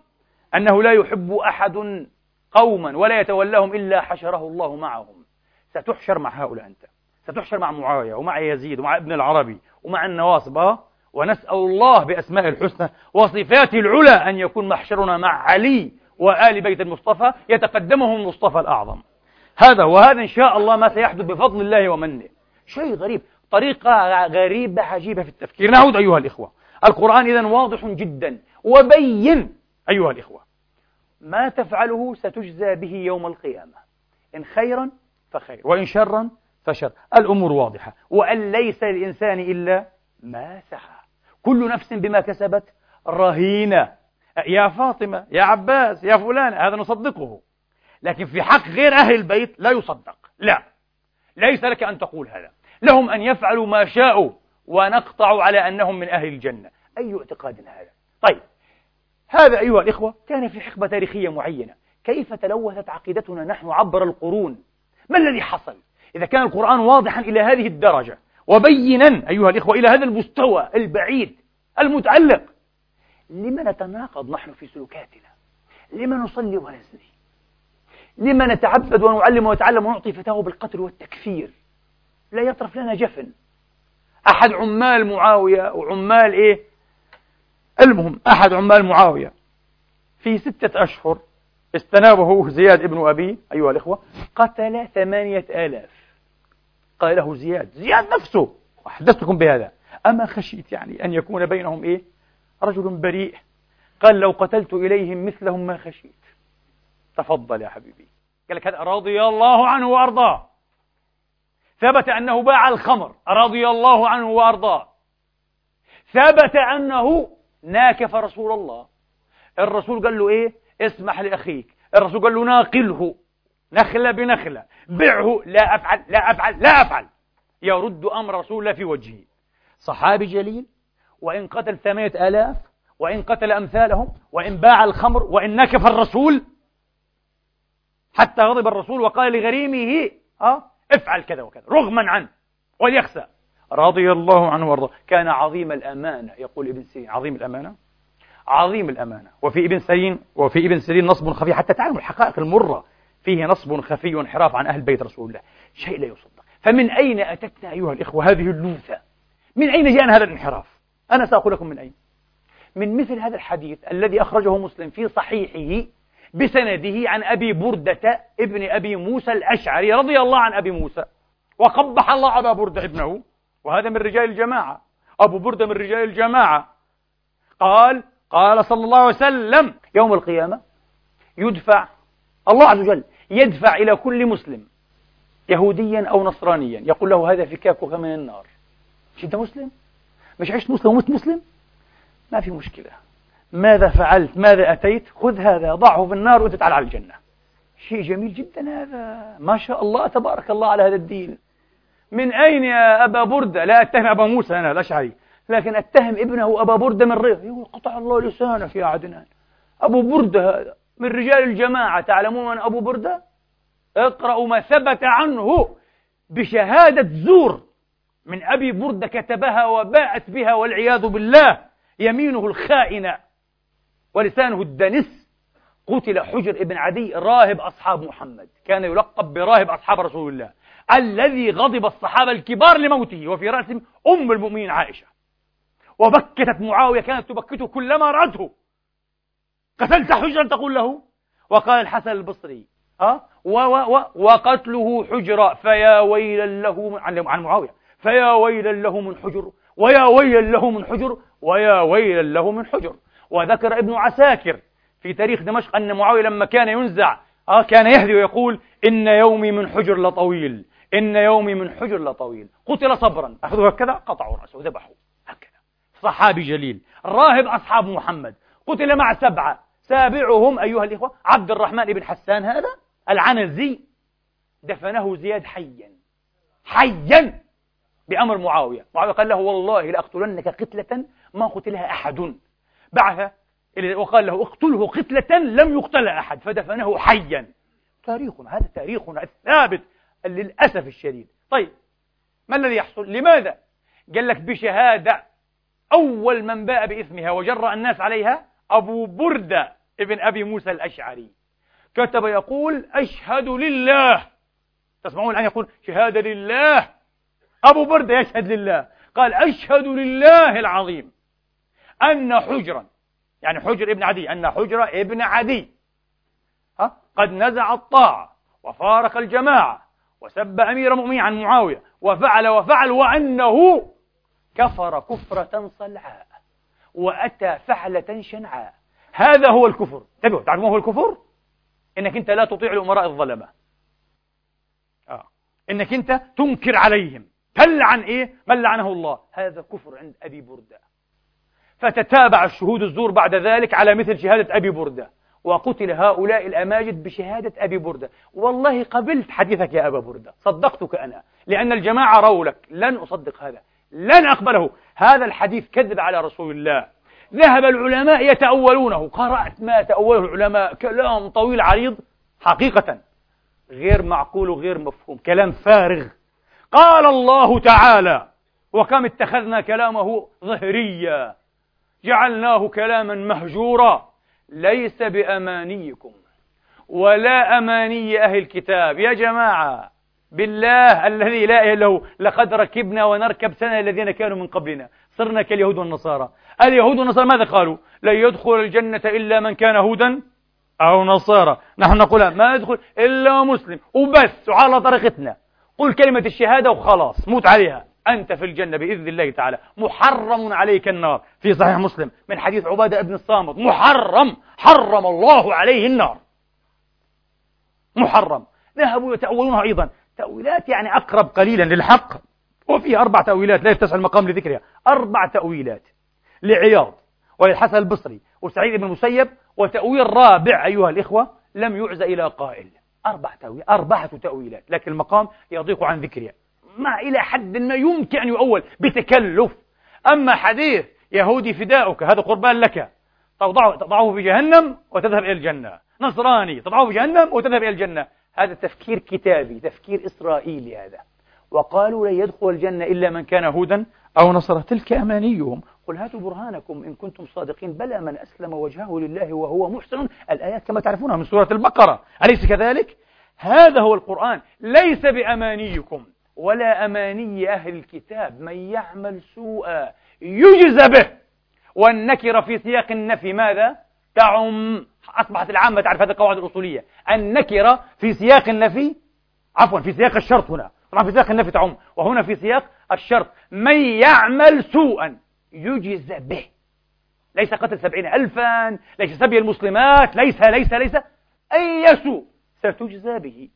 [SPEAKER 2] أنه لا يحب أحد قوما ولا يتولاهم إلا حشره الله معهم. ستحشر مع هؤلاء أنت. ستحشر مع معاوية ومع يزيد ومع ابن العربي ومع النواصب؟ ونسأل الله بأسماء الحسنى وصفاته العلى أن يكون محشرنا مع علي وآل بيت المصطفى يتقدمهم المصطفى الأعظم. هذا وهذا إن شاء الله ما سيحدث بفضل الله ومنه. شيء غريب. طريقة غريبة عجيبة في التفكير. نعود أيها الإخوة. القرآن إذا واضح جدا وبين أيها الإخوة. ما تفعله ستجزى به يوم القيامة. إن خيرا فخير وإن شرا فشر. الأمور واضحة. وأن ليس للإنسان إلا ما سعى. كل نفس بما كسبت رهينة. يا فاطمة يا عباس يا فلان هذا نصدقه. لكن في حق غير أهل البيت لا يصدق. لا. ليس لك أن تقول هذا. لهم أن يفعلوا ما شاءوا ونقطع على أنهم من أهل الجنة. أي اعتقاد هذا؟ طيب. هذا أيها الإخوة كان في حقبة تاريخية معينة. كيف تلوثت عقيدتنا نحن عبر القرون؟ ما الذي حصل؟ إذا كان القرآن واضحا إلى هذه الدرجة وبينا أيها الإخوة إلى هذا المستوى البعيد المتعلق لما نتناقض نحن في سلوكاتنا؟ لما نصلي ونزني؟ لما نتعبد ونعلم ونتعلم ونعطي فتاوى بالقتل والتكفير؟ لا يطرف لنا جفن. أحد عمال معاوية وعمال إيه؟ المهم أحد عمال معاوية في ستة أشهر استنابه زياد ابن أبي أيها الإخوة قتل ثمانية آلاف. قال له زياد زياد نفسه أحدثتكم بهذا. أما خشيت يعني أن يكون بينهم إيه؟ رجل بريء. قال لو قتلت إليهم مثلهم ما خشيت. تفضل يا حبيبي. قال لك هذا رضي الله عنه وأرضاه. ثبت أنه باع الخمر رضي الله عنه وأرضاه. ثبت أنه ناكف رسول الله. الرسول قال له إيه؟ اسمح لأخيك. الرسول قال له ناقله. نخلة بنخلة. بعه. لا أفعل لا أفعل لا أفعل. يرد أمر رسول الله في وجهه. صحابي جليل. وإن قتل ثمانية آلاف وإن قتل أمثالهم وإن باع الخمر وإن نكف الرسول. حتى غضب الرسول وقال لغريمه أه افعل كذا وكذا. رغما عنه. وليخسى رضي الله عنه وارضاه. كان عظيم الأمانة يقول ابن سيرين. عظيم الأمانة؟ عظيم الأمانة. وفي ابن سيرين وفي ابن سيرين نصب خفي. حتى تعلموا الحقائق المرة. فيه نصب خفي وانحراف عن أهل بيت رسول الله. شيء لا يصدق. فمن أين أتتنا أيها الإخوة هذه اللوثة؟ من أين جاءنا هذا الانحراف؟ أنا سأقول لكم من أين. من مثل هذا الحديث الذي أخرجه مسلم في صحيحه بسنده عن أبي بردة ابن أبي موسى الأشعري رضي الله عن أبي موسى. وقبح الله أبا بردة ابنه. وهذا من رجال الجماعة. أبو بردة من رجال الجماعة. قال قال صلى الله عليه وسلم يوم القيامة يدفع الله عز وجل يدفع إلى كل مسلم يهوديا أو نصرانيا. يقول له هذا فكاكك من النار. مش أنت مسلم؟ مش عشت مسلم ومت مسلم؟ ما في مشكلة. ماذا فعلت؟ ماذا أتيت؟ خذ هذا ضعه في النار وأنت تعال على الجنة. شيء جميل جدا هذا. ما شاء الله تبارك الله على هذا الدين. من أين يا أبا بردة؟ لا أتهم أبا موسى أنا الأشعري لكن أتهم ابنه أبا بردة من ريح. يقول قطع الله لسانك يا عدنان. أبو بردة هذا من رجال الجماعة تعلمون من أبو بردة؟ اقرأوا ما ثبت عنه بشهادة زور من أبي بردة كتبها وباءت بها والعياذ بالله. يمينه الخائنة ولسانه الدنس. قتل حجر ابن عدي راهب أصحاب محمد. كان يلقب براهب أصحاب رسول الله. الذي غضب الصحابة الكبار لموته وفي رأسهم أم المؤمنين عائشة. وبكتت معاوية كانت تبكته كلما رأته. قتلت حجرا تقول له؟ وقال الحسن البصري أه؟ و و و وقتله حجرا فيا ويلا له عن, عن معاوية. فيا ويلا له من حجر ويا ويلا له من حجر ويا ويلا له من حجر. وذكر ابن عساكر في تاريخ دمشق أن معاوية لما كان ينزع آه كان يهدي ويقول إن يومي من حجر لطويل. إن يومي من حجر لطويل قتل صبرا. أخذوا هكذا؟ قطعوا رأسه وذبحوا هكذا. صحابي جليل. راهب أصحاب محمد. قتل مع سبعة. سابعهم أيها الإخوة عبد الرحمن بن حسان هذا العنزي. دفنه زياد حيا. حيا! بأمر معاوية. معاوية قال له والله لأقتلنك قتلة ما قتلها أحد. بعث وقال له اقتله قتلة لم يقتل أحد. فدفنه حيا. تاريخنا هذا تاريخنا الثابت. للأسف الشديد. طيب ما الذي يحصل؟ لماذا؟ قال لك بشهادة. أول من باء بإثمها وجرأ الناس عليها أبو بردة ابن أبي موسى الأشعري. كتب يقول أشهد لله. تسمعون الآن يقول شهادة لله. أبو بردة يشهد لله. قال أشهد لله العظيم أن حجرا يعني حجر ابن عدي أن حجر ابن عدي. ها؟ قد نزع الطاعة وفارق الجماعة. وسب أمير المؤمنين عن معاوية وفعل وفعل وأنه كفر كفرة صلعاء وأتى فعلة شنعاء. هذا هو الكفر. انتبهوا تعرفون هو الكفر؟ إنك أنت لا تطيع الأمراء الظلمة. آه. إنك أنت تنكر عليهم. تلعن إيه؟ من لعنه الله. هذا كفر عند أبي بردة. فتتابع الشهود الزور بعد ذلك على مثل شهادة أبي بردة. وقتل هؤلاء الأماجد بشهادة أبي بردة. والله قبلت حديثك يا أبا بردة. صدقتك أنا. لأن الجماعة رولك لن أصدق هذا. لن أقبله. هذا الحديث كذب على رسول الله. ذهب العلماء يتأولونه. قرأت ما تأوله العلماء. كلام طويل عريض. حقيقة. غير معقول وغير مفهوم. كلام فارغ. قال الله تعالى وكم اتخذنا كلامه ظهريا. جعلناه كلاما مهجورا. ليس بأمانيكم ولا أماني أهل الكتاب. يا جماعة بالله الذي لا إله هو لقد ركبنا ونركب سنة الذين كانوا من قبلنا. صرنا كاليهود والنصارى. اليهود والنصارى ماذا قالوا؟ لن يدخل الجنة إلا من كان هودا أو نصارى. نحن نقول ما يدخل إلا مسلم. وبس وعلى طريقتنا. قل كلمة الشهادة وخلاص موت عليها. أنت في الجنة بإذن الله تعالى. محرم عليك النار. في صحيح مسلم من حديث عبادة ابن الصامت. محرم. حرم الله عليه النار. محرم. ذهبوا يتأولونها أيضا. تأويلات يعني أقرب قليلا للحق. وفيه أربع تأويلات لا يتسع المقام لذكرها. أربع تأويلات لعياض وللحسن البصري وسعيد بن المسيب وتأويل رابع أيها الإخوة لم يعز إلى قائل. أربع تأويل. أربعة تأويلات. لكن المقام يضيق عن ذكرها. ما إلى حد ما يمكن أن يؤول بتكلف. أما حديث يهودي فداؤك هذا قربان لك. تضعه, تضعه في جهنم وتذهب إلى الجنة. نصراني تضعه في جهنم وتذهب إلى الجنة. هذا تفكير كتابي تفكير إسرائيلي هذا. وقالوا لن يدخل الجنة إلا من كان هودا أو نصرى تلك أمانيهم. قل هاتوا برهانكم إن كنتم صادقين. بلى من أسلم وجهه لله وهو محسن. الآيات كما تعرفونها من سورة البقرة. أليس كذلك؟ هذا هو القرآن. ليس بأمانيكم. ولا أماني أهل الكتاب من يعمل سوءا يجز به. والنكرة في سياق النفي ماذا؟ تعم. أصبحت العامة تعرف هذه القواعد الأصولية. النكرة في سياق النفي عفوا في سياق الشرط هنا. طبعا في سياق النفي تعم. وهنا في سياق الشرط. من يعمل سوءا يجز به. ليس قتل سبعين ألفا ليس سبي المسلمات ليس ليس ليس. أي سوء ستجزى به.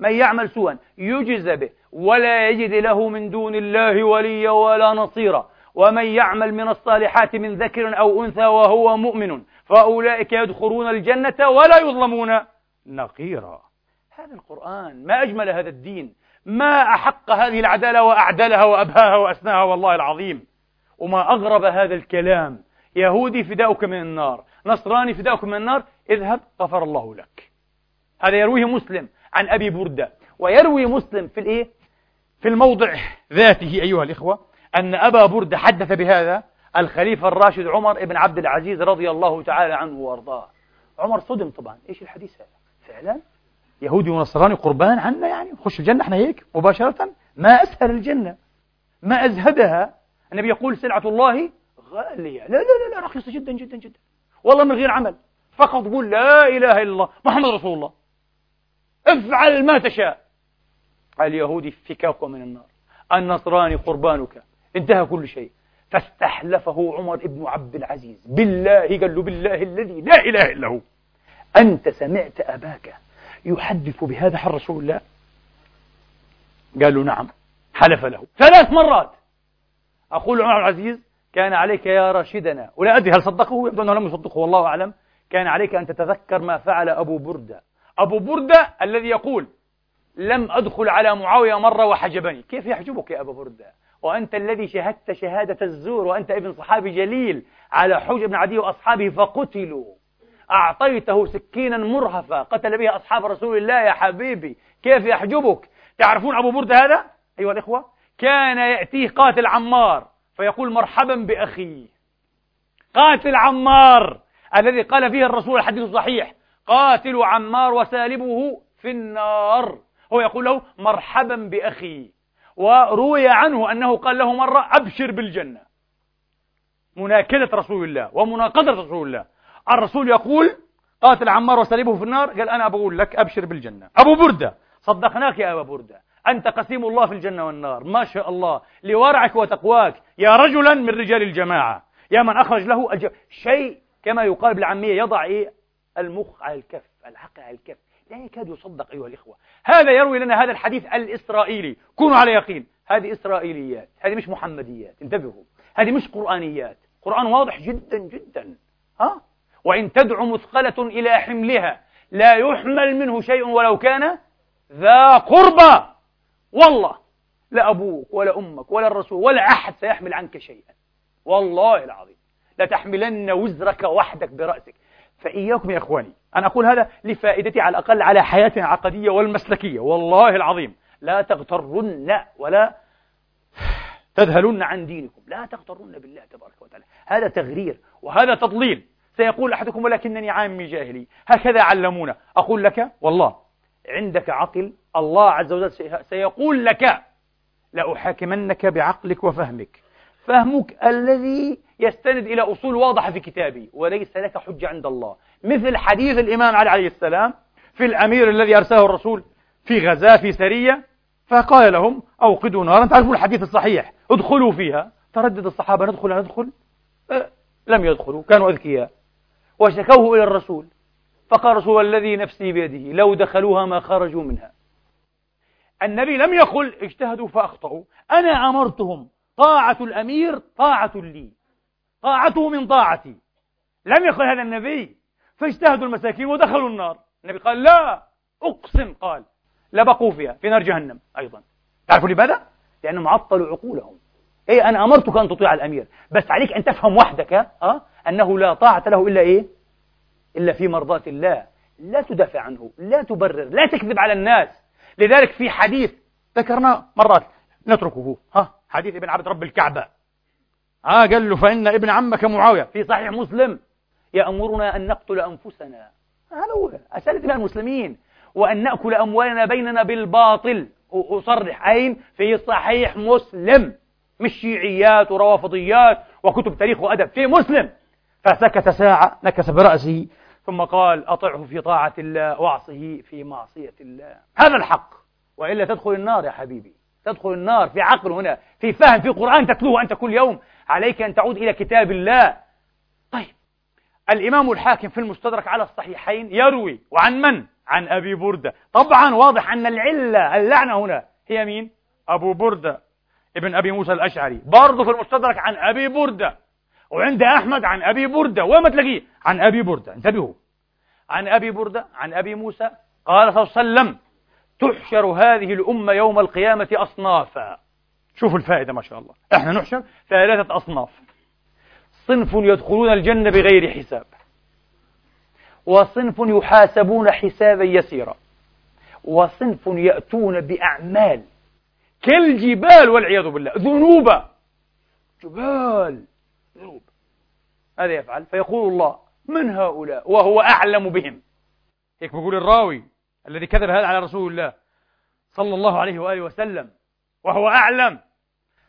[SPEAKER 2] من يعمل سوءا يجز به ولا يجد له من دون الله وليا ولا نصيرا. ومن يعمل من الصالحات من ذكر أو أنثى وهو مؤمن فأولئك يدخلون الجنة ولا يظلمون نقيرا. هذا القرآن ما أجمل هذا الدين ما أحق هذه العدالة وأعدلها وأبهاها وأسناها والله العظيم. وما أغرب هذا الكلام يهودي فداؤك من النار نصراني فداؤك من النار اذهب غفر الله لك. هذا يرويه مسلم. عن أبي بردة. ويروي مسلم في الإيه؟ في الموضع ذاته أيها الإخوة أن أبا بردة حدث بهذا الخليفة الراشد عمر بن عبد العزيز رضي الله تعالى عنه وأرضاه. عمر صدم طبعا. إيش الحديث هذا؟ فعلا؟ يهودي ونصراني قربان عنا يعني؟ نخش الجنة إحنا هيك مباشرة؟ ما أسهل الجنة. ما أزهدها. النبي يقول سلعة الله غالية. لا لا لا, لا رخيصة جدا جدا جدا. والله من غير عمل. فقط قول لا إله إلا الله. محمد رسول الله. افعل ما تشاء. اليهودي فكاك من النار. النصراني قربانك. انتهى كل شيء. فاستحلفه عمر بن عبد العزيز. بالله قال له بالله الذي لا إله إلا هو. أنت سمعت أباك يحدث بهذا عن رسول الله؟ قال له نعم. حلف له. ثلاث مرات. أقول عمر العزيز كان عليك يا راشدنا. ولا أدري هل صدقه؟ يبدو أنه لم يصدقه والله أعلم. كان عليك أن تتذكر ما فعل أبو بردة. أبو بردة الذي يقول لم أدخل على معاوية مرة وحجبني. كيف يحجبك يا أبا بردة؟ وأنت الذي شهدت شهادة الزور وأنت ابن صحابي جليل على حوج بن عدي وأصحابه فقتلوا. أعطيته سكينا مرهفة قتل بها أصحاب رسول الله يا حبيبي. كيف يحجبك؟ تعرفون أبو بردة هذا؟ أيها الإخوة كان يأتيه قاتل عمار فيقول مرحبا بأخي. قاتل عمار الذي قال فيه الرسول الحديث الصحيح قاتل عمار وسالبه في النار. هو يقول له مرحبا بأخي. وروي عنه أنه قال له مرة أبشر بالجنة. مناكدة رسول الله ومناقضة رسول الله. الرسول يقول قاتل عمار وسلبه في النار. قال أنا بقول لك أبشر بالجنة. أبو بردة صدقناك يا أبا بردة. أنت قسيم الله في الجنة والنار. ما شاء الله. لورعك وتقواك. يا رجلا من رجال الجماعة. يا من أخرج له الج... شيء كما يقال بالعامية يضع إيه؟ المخ على الكف العقل على الكف. لا يكاد يصدق أيها الإخوة. هذا يروي لنا هذا الحديث الإسرائيلي. كونوا على يقين. هذه إسرائيليات هذه مش محمديات. انتبهوا. هذه مش قرآنيات. قرآن واضح جدا جدا. ها؟ وإن تدعو مثقلة إلى حملها لا يحمل منه شيء ولو كان ذا قربى. والله لا أبوك ولا أمك ولا الرسول ولا أحد سيحمل عنك شيئا. والله العظيم. لتحملن وزرك وحدك برأسك. فإياكم يا إخواني أنا أقول هذا لفائدتي على الأقل على حياتنا العقدية والمسلكية. والله العظيم لا تغترن ولا تذهلن عن دينكم. لا تغترن بالله تبارك وتعالى. هذا تغرير وهذا تضليل. سيقول أحدكم ولكنني عامي جاهلي هكذا علمونا. أقول لك والله عندك عقل الله عز وجل سيقول لك لأحاكمنك بعقلك وفهمك. فهمك الذي يستند إلى أصول واضحة في كتابي وليس لك حجة عند الله. مثل حديث الإمام علي عليه السلام في الأمير الذي أرسله الرسول في غزاة في سرية فقال لهم أوقدوا نارا. تعرفون الحديث الصحيح؟ ادخلوا فيها. تردد الصحابة ندخل ندخل أه لم يدخلوا كانوا أذكياء. وشكوه إلى الرسول. فقال رسول الذي نفسي بيده لو دخلوها ما خرجوا منها. النبي لم يقل اجتهدوا فأخطأوا. أنا أمرتهم. طاعة الأمير طاعة لي. طاعته من طاعتي لم يقل هذا النبي فاجتهدوا المساكين ودخلوا النار النبي قال لا أقسم قال لبقوا فيها في نار جهنم أيضا تعرفوا لماذا؟ لأنهم عطلوا عقولهم إيه أنا أمرتك أن تطيع الأمير بس عليك أن تفهم وحدك أه؟ أنه لا طاعة له إلا إيه؟ إلا في مرضاة الله لا تدافع عنه لا تبرر لا تكذب على الناس لذلك في حديث ذكرناه مرات نتركه ها حديث ابن عبد رب الكعبة آه قال له فإن ابن عمك معاوية في صحيح مسلم يأمرنا أن نقتل أنفسنا. هذا هو أسأل المسلمين. وأن نأكل أموالنا بيننا بالباطل. أصرح أين في صحيح مسلم. مش شيعيات وروافضيات وكتب تاريخ وأدب. في مسلم. فسكت ساعة نكس برأسه ثم قال أطعه في طاعة الله وأعصه في معصية الله. هذا الحق. وإلا تدخل النار يا حبيبي. تدخل النار في عقل هنا في فهم في قرآن تتلوه أنت كل يوم. عليك أن تعود إلى كتاب الله. طيب الإمام الحاكم في المستدرك على الصحيحين يروي وعن من؟ عن أبي بردة. طبعا واضح أن العلة اللعنة هنا هي مين؟ أبو بردة ابن أبي موسى الأشعري. برضه في المستدرك عن أبي بردة. وعند أحمد عن أبي بردة. وين ما تلاقيه؟ عن أبي بردة. انتبهوا. عن أبي بردة عن أبي موسى. قال صلى الله عليه وسلم تحشر هذه الأمة يوم القيامة أصنافا. شوفوا الفائدة ما شاء الله. إحنا نحشر ثلاثة أصناف. صنف يدخلون الجنة بغير حساب. وصنف يحاسبون حسابا يسيرا. وصنف يأتون بأعمال. كالجبال والعياذ بالله. ذنوبا. جبال. ذنوب. ماذا يفعل. فيقول الله من هؤلاء؟ وهو أعلم بهم. هيك بيقول الراوي الذي كذب هذا على رسول الله صلى الله عليه وآله وسلم. وهو أعلم.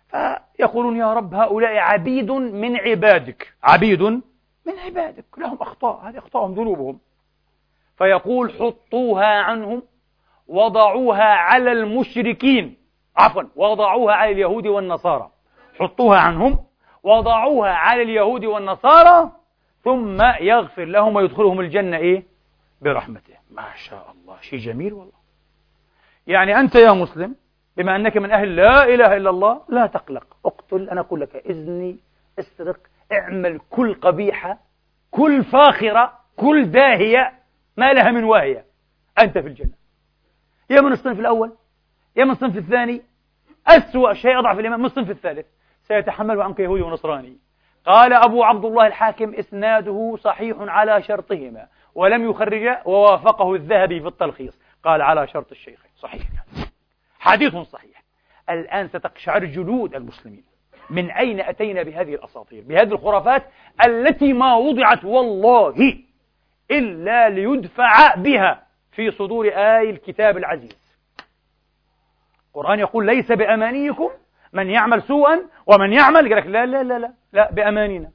[SPEAKER 2] فيقولون يا رب هؤلاء عبيد من عبادك. عبيد من عبادك. لهم أخطاء. هذه أخطاءهم ذنوبهم. فيقول حطوها عنهم وضعوها على المشركين. عفوا وضعوها على اليهود والنصارى. حطوها عنهم وضعوها على اليهود والنصارى ثم يغفر لهم ويدخلهم الجنة إيه؟ برحمته. ما شاء الله. شيء جميل والله. يعني أنت يا مسلم بما أنك من أهل لا إله إلا الله لا تقلق. أقتل أنا أقول لك إذني اسرق اعمل كل قبيحة كل فاخرة كل داهية ما لها من واهية. أنت في الجنة. يا من الصنف الأول يا من الصنف الثاني. أسوأ شيء أضعف الإيمان من الصنف الثالث. سيتحمل عنك يهودي ونصراني. قال أبو عبد الله الحاكم إسناده صحيح على شرطهما. ولم يخرج ووافقه الذهبي في التلخيص. قال على شرط الشيخين. صحيح. حديث صحيح. الآن ستقشعر جلود المسلمين. من أين أتينا بهذه الأساطير؟ بهذه الخرافات التي ما وضعت والله إلا ليدفع بها في صدور آي الكتاب العزيز. القرآن يقول ليس بأمانيكم من يعمل سوءا ومن يعمل لك لا لا لا لا لا بأماننا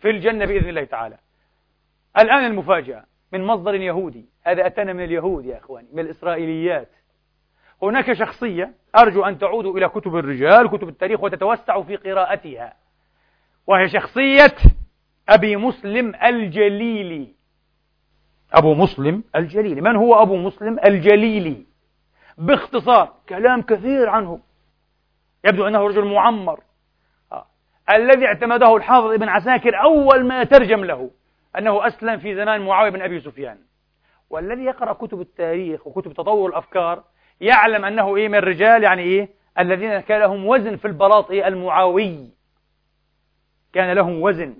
[SPEAKER 2] في الجنة بإذن الله تعالى. الآن المفاجأة. من مصدر يهودي. هذا أتانا من اليهود يا أخواني من الإسرائيليات. هناك شخصية أرجو أن تعودوا إلى كتب الرجال كتب التاريخ وتتوسعوا في قراءتها. وهي شخصية أبي مسلم الجليلي. أبو مسلم الجليلي. من هو أبو مسلم الجليلي؟ باختصار كلام كثير عنه. يبدو أنه رجل معمر. آه. الذي اعتمده الحافظ ابن عساكر أول ما ترجم له أنه أسلم في زمان معاوية بن أبي سفيان. والذي يقرأ كتب التاريخ وكتب تطور الأفكار يعلم أنه إيه من الرجال يعني إيه الذين كان لهم وزن في البلاط إيه المعاوي. كان لهم وزن.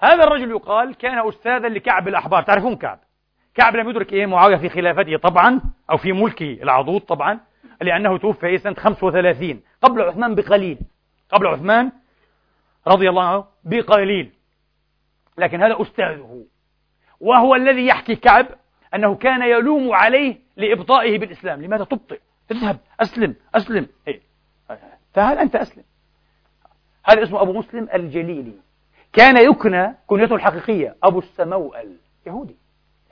[SPEAKER 2] هذا الرجل يقال كان أستاذا لكعب الأحبار. تعرفون كعب؟ كعب لم يدرك إيه معاوية في خلافته طبعا أو في ملكه العضوض طبعا لأنه توفي إيه سنة 35 قبل عثمان بقليل. قبل عثمان رضي الله عنه بقليل. لكن هذا أستاذه. وهو الذي يحكي كعب أنه كان يلوم عليه لإبطائه بالإسلام. لماذا تبطئ؟ اذهب أسلم أسلم. إيه. تعال أنت أسلم؟ هذا اسمه أبو مسلم الجليلي. كان يكنى كنيته الحقيقية. أبو السموأل يهودي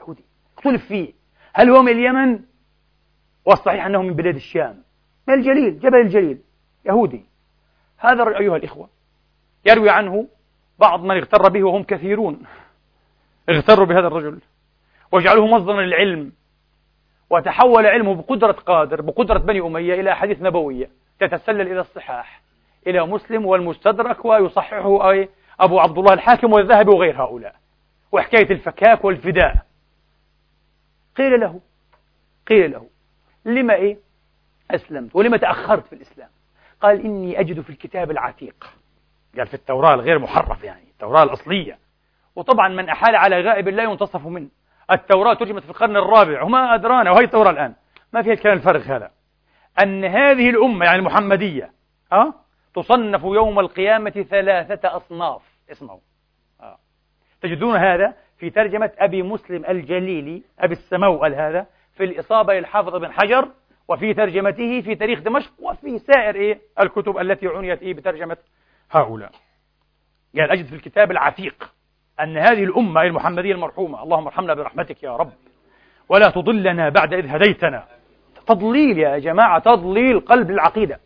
[SPEAKER 2] يهودي. اختلف فيه. هل هو من اليمن؟ والصحيح أنه من بلاد الشام. من الجليل جبل الجليل. يهودي. هذا أيها الإخوة. يروي عنه بعض من اغتر به وهم كثيرون. اغتروا بهذا الرجل. وجعلوه مصدرا للعلم. وتحول علمه بقدرة قادر بقدرة بني أمية إلى أحاديث نبوية تتسلل إلى الصحاح إلى مسلم والمستدرك ويصححه أي أبو عبد الله الحاكم والذهبي وغير هؤلاء وحكاية الفكاك والفداء. قيل له قيل له لما إيه؟ أسلمت ولما تأخرت في الإسلام؟ قال إني أجد في الكتاب العتيق. قال في التوراة الغير محرف يعني التوراة الأصلية. وطبعا من أحال على غائب لا ينتصف منه. التوراة ترجمت في القرن الرابع وما أدرانا وهي التوراة الآن. ما فيها الكلام الفارغ هذا. أن هذه الأمة يعني المحمدية أه؟ تصنف يوم القيامة ثلاثة أصناف. اسمعوا. أه؟ تجدون هذا في ترجمة أبي مسلم الجليلي أبي السموأل هذا في الإصابة للحافظ ابن حجر وفي ترجمته في تاريخ دمشق وفي سائر إيه؟ الكتب التي عنيت إيه بترجمة هؤلاء. قال أجد في الكتاب العتيق. أن هذه الأمة المحمدية المرحومة اللهم ارحمنا برحمتك يا رب ولا تضلنا بعد إذ هديتنا. تضليل يا جماعة تضليل قلب العقيدة.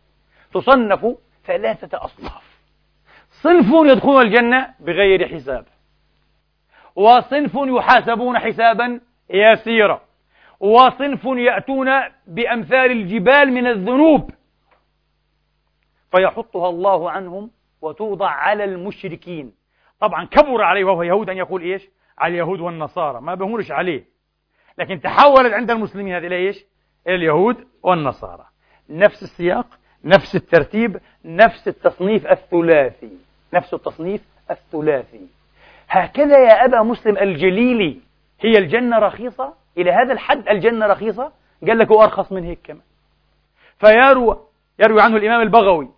[SPEAKER 2] تصنف ثلاثة أصناف. صنف يدخلون الجنة بغير حساب. وصنف يحاسبون حسابا يسيرا. وصنف يأتون بأمثال الجبال من الذنوب. فيحطها الله عنهم وتوضع على المشركين. طبعا كبر عليه وهو يهود أن يقول إيش؟ على اليهود والنصارى. ما بهمرش عليه. لكن تحولت عند المسلمين هذه إلى إيش؟ إلى اليهود والنصارى. نفس السياق نفس الترتيب نفس التصنيف الثلاثي. نفس التصنيف الثلاثي. هكذا يا أبا مسلم الجليلي. هي الجنة رخيصة؟ إلى هذا الحد الجنة رخيصة؟ قال لك وأرخص من هيك كمان. فيروى يروي عنه الإمام البغوي.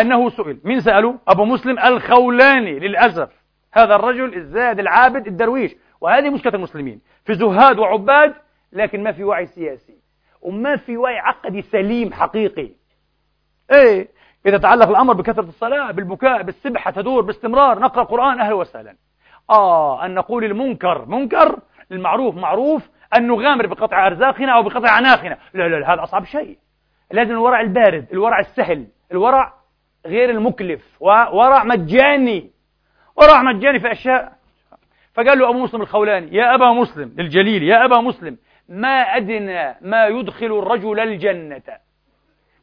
[SPEAKER 2] أنه سئل. من سأله؟ أبو مسلم الخولاني للأسف. هذا الرجل الزاد العابد الدرويش. وهذه مشكلة المسلمين. في زهاد وعباد لكن ما في وعي سياسي. وما في وعي عقدي سليم حقيقي. إيه إذا تعلق الأمر بكثرة الصلاة بالبكاء بالسبحة تدور باستمرار نقرأ القرآن أهلا وسهلا. آه أن نقول المنكر منكر المعروف معروف أن نغامر بقطع أرزاقنا أو بقطع عناقنا. لا لا, لا هذا أصعب شيء. لازم الورع البارد الورع السهل الورع غير المكلف. وورع مجاني. ورع مجاني في أشياء. فقال له أبو مسلم الخولاني يا أبا مسلم الجليل يا أبا مسلم ما أدنى ما يدخل الرجل الجنة.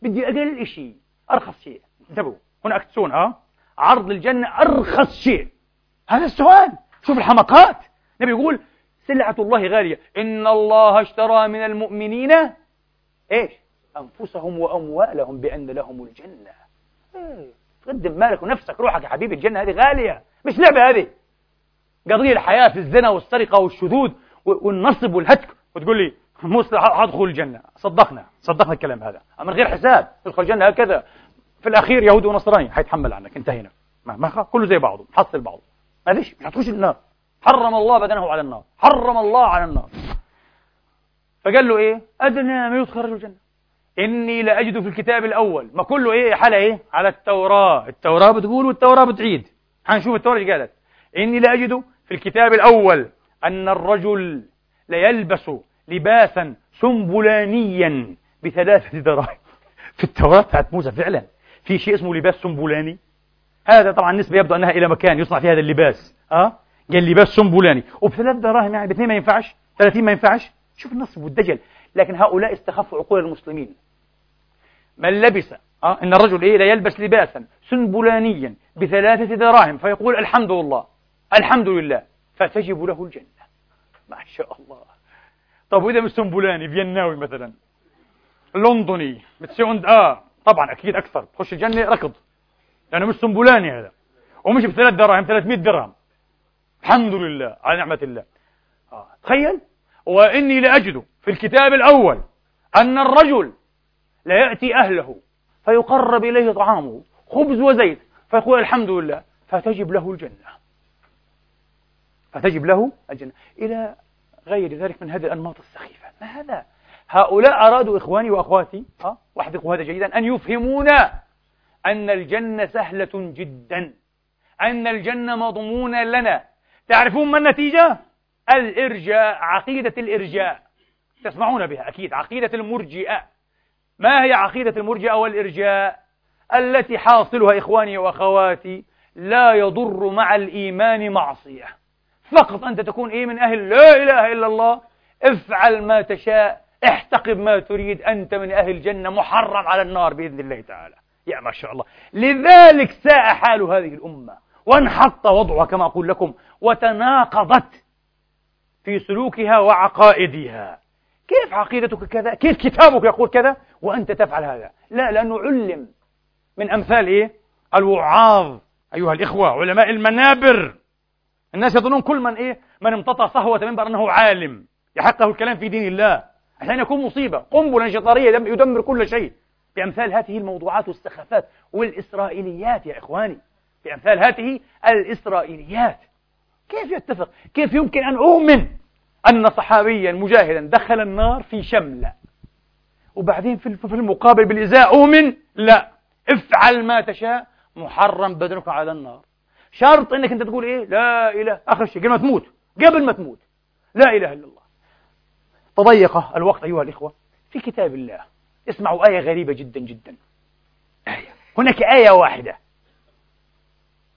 [SPEAKER 2] بدي أقل شيء أرخص شيء. انتبهوا هنا أكتسون ها؟ عرض الجنة أرخص شيء. هذا السؤال. شوف الحمقات النبي يقول سلعة الله غالية. إن الله اشترى من المؤمنين إيش؟ أنفسهم وأموالهم بأن لهم الجنة؟ قدم مالك ونفسك روحك يا حبيبي الجنة هذه غالية. مش لعبة هذه. قضية الحياة في الزنا والسرقة والشذوذ والنصب والهتك. وتقول لي مسلم هدخل الجنة. صدقنا صدقنا الكلام هذا. من غير حساب. تدخل الجنة هكذا. في الأخير يهودي ونصراني. حيتحمل عنك. انتهينا. ما, ما كله زي بعضه. محصل بعضه. ما فيش مش هتخش النار. حرم الله بدنه على النار. حرم الله على النار. فقال له إيه؟ أدنى ما يدخل الجنة. إني لأجد في الكتاب الأول. ما كله إيه؟ حالة إيه؟ على التوراة. التوراة بتقول والتوراة بتعيد. هنشوف التوراة إيش قالت. إني لأجد في الكتاب الأول أن الرجل ليلبس لباسا سنبلانيا بثلاثة دراهم. في التوراة بتاعت موسى فعلا. في شيء اسمه لباس سنبلاني. هذا طبعا نسبة يبدو أنها إلى مكان يصنع في هذا اللباس. أه؟ قال لباس سنبلاني. وبثلاث دراهم يعني باثنين ما ينفعش؟ 30 ما ينفعش؟ شوف النصب والدجل. لكن هؤلاء استخفوا عقول المسلمين. من لبس أه؟ إن الرجل إيه لا يلبس لباسا سنبلانيا بثلاثة دراهم فيقول الحمد لله الحمد لله فتجب له الجنة. ما شاء الله. طب وإذا مش سنبلاني فيناوي مثلا؟ لندني بتسوند آه طبعا أكيد أكثر تخش الجنة ركض. لأنه مش سنبلاني هذا. ومش بثلاث دراهم 300 درهم. الحمد لله على نعمة الله. آه. تخيل. وإني لأجد في الكتاب الأول أن الرجل لا يأتي أهله فيقرب إليه طعامه خبز وزيت فيقول الحمد لله فتجب له الجنة. فتجب له الجنة. إلى غير ذلك من هذه الأنماط السخيفة. ما هذا؟ هؤلاء أرادوا إخواني وأخواتي أه؟ واحذقوا هذا جيدا أن يفهمونا أن الجنة سهلة جدا أن الجنة مضمونة لنا. تعرفون ما النتيجة؟ الإرجاء عقيدة الإرجاء. تسمعون بها أكيد عقيدة المرجئة. ما هي عقيدة المرجئة والإرجاء التي حاصلها إخواني وأخواتي لا يضر مع الإيمان معصية. فقط أنت تكون إيه من أهل لا إله إلا الله؟ افعل ما تشاء احتقب ما تريد أنت من أهل الجنة محرم على النار بإذن الله تعالى. يا ما شاء الله. لذلك ساء حال هذه الأمة. وانحط وضعها كما أقول لكم وتناقضت في سلوكها وعقائدها. كيف عقيدتك كذا؟ كيف كتابك يقول كذا؟ وأنت تفعل هذا. لا لأنه علم. من أمثال إيه؟ الوعاظ. أيها الإخوة علماء المنابر. الناس يظنون كل من إيه؟ من امتطى صهوة منبر أنه عالم. يحقه الكلام في دين الله. أحيانا يكون مصيبة. قنبلة انشطارية يدمر كل شيء. بأمثال هذه الموضوعات والسخافات والإسرائيليات يا إخواني. بأمثال هذه الإسرائيليات. كيف يتفق؟ كيف يمكن أن أؤمن؟ أن صحابيا مجاهدا دخل النار في شملة. وبعدين في المقابل بالإزاء أؤمن؟ لا. افعل ما تشاء محرم بدنك على النار. شرط إنك أنت تقول إيه؟ لا إله. آخر شيء قبل ما تموت. قبل ما تموت. لا إله إلا الله. تضيق الوقت أيها الإخوة. في كتاب الله اسمعوا آية غريبة جدا جدا. آية. هناك آية واحدة.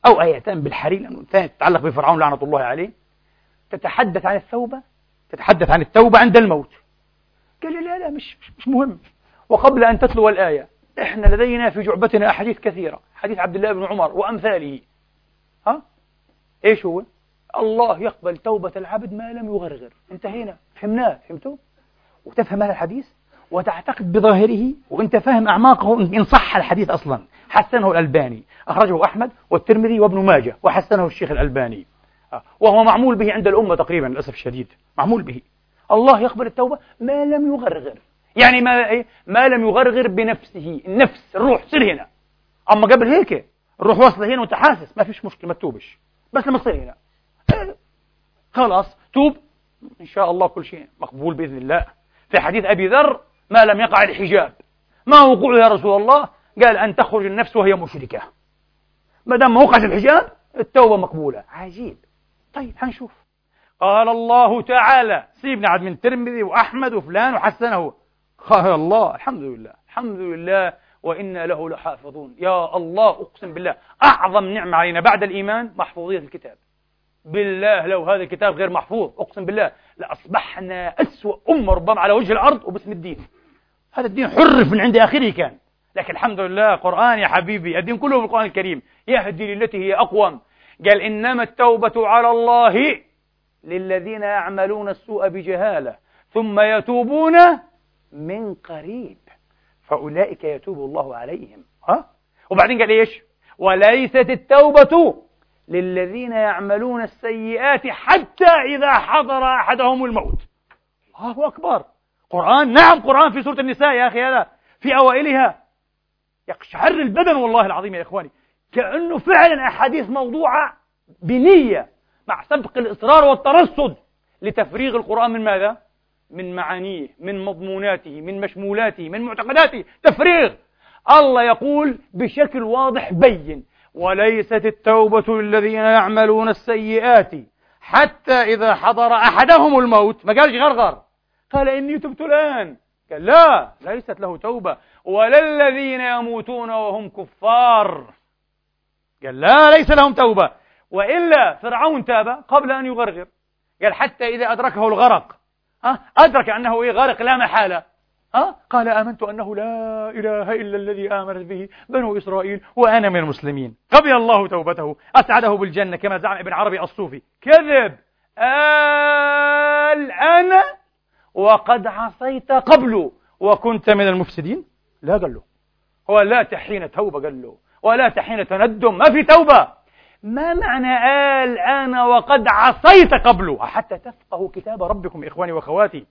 [SPEAKER 2] أو آيتان بالحري لأنه تتعلق بفرعون لعنة الله عليه. تتحدث عن التوبه تتحدث عن التوبة عند الموت. قال لا لا مش مش مهم. وقبل أن تتلو الآية إحنا لدينا في جعبتنا أحاديث كثيرة حديث عبد الله بن عمر وأمثاله. ها؟ إيش هو؟ الله يقبل توبة العبد ما لم يغرغر. انتهينا. فهمناه. فهمتوا؟ وتفهم هذا الحديث؟ وتعتقد بظاهره؟ وأنت فاهم أعماقه إن صح الحديث أصلا. حسنه الألباني. أخرجه أحمد والترمذي وابن ماجه. وحسنه الشيخ الألباني. وهو معمول به عند الأمة تقريبا للأسف الشديد. معمول به. الله يقبل التوبة ما لم يغرغر. يعني ما إيه؟ ما لم يغرغر بنفسه. النفس الروح سر هنا. أما قبل هيك الروح واصلة هنا وأنت حاسس ما فيش مشكلة ما تتوبش. بس لما تصير هنا؟ خلاص توب. إن شاء الله كل شيء مقبول بإذن الله. في حديث أبي ذر ما لم يقع الحجاب. ما وقوعه يا رسول الله؟ قال أن تخرج النفس وهي مشركة. ما دام ما وقعت الحجاب التوبة مقبولة. عجيب. طيب هنشوف قال الله تعالى سيبنا عاد من الترمذي وأحمد وفلان وحسنه. قال الله الحمد لله الحمد لله وإنا له لحافظون. يا الله أقسم بالله أعظم نعمة علينا بعد الإيمان محفوظية الكتاب. بالله لو هذا الكتاب غير محفوظ أقسم بالله لأصبحنا أسوأ أمة ربما على وجه الأرض وباسم الدين. هذا الدين حرف من عند آخره كان. لكن الحمد لله قرآن يا حبيبي الدين كله في القرآن الكريم. يهدي للتي هي أقوم. قال إنما التوبة على الله للذين يعملون السوء بجهالة ثم يتوبون من قريب. فأولئك يتوب الله عليهم. ها؟ وبعدين قال إيش؟ وليست التوبة للذين يعملون السيئات حتى إذا حضر أحدهم الموت. الله أكبر. قرآن نعم قرآن في سورة النساء يا أخي هذا في أوائلها. يقشعر البدن والله العظيم يا إخواني. كأنه فعلا أحاديث موضوعة بنية مع سبق الإصرار والترصد لتفريغ القرآن من ماذا؟ من معانيه من مضموناته من مشمولاته من معتقداته. تفريغ! الله يقول بشكل واضح بين وليست التوبة للذين يعملون السيئات حتى إذا حضر أحدهم الموت. ما قالش غرغر. قال إني تبت الآن. قال لا ليست له توبة. ولا الذين يموتون وهم كفار. قال لا ليس لهم توبة. وإلا فرعون تاب قبل أن يغرغر. قال حتى إذا أدركه الغرق. أه؟ أدرك أنه إيه غرق لا محالة. أه؟ قال آمنت أنه لا إله إلا الذي آمنت به بنو إسرائيل وأنا من المسلمين. قبل الله توبته. أسعده بالجنة كما زعم ابن عربي الصوفي. كذب. الآن وقد عصيت قبل وكنت من المفسدين. لا قال له. هو لا تحين توبة قال له. ولا تحين تندم ما في توبة. ما معنى الآن وقد عصيت قبل حتى تفقهوا كتاب ربكم إخواني وأخواتي.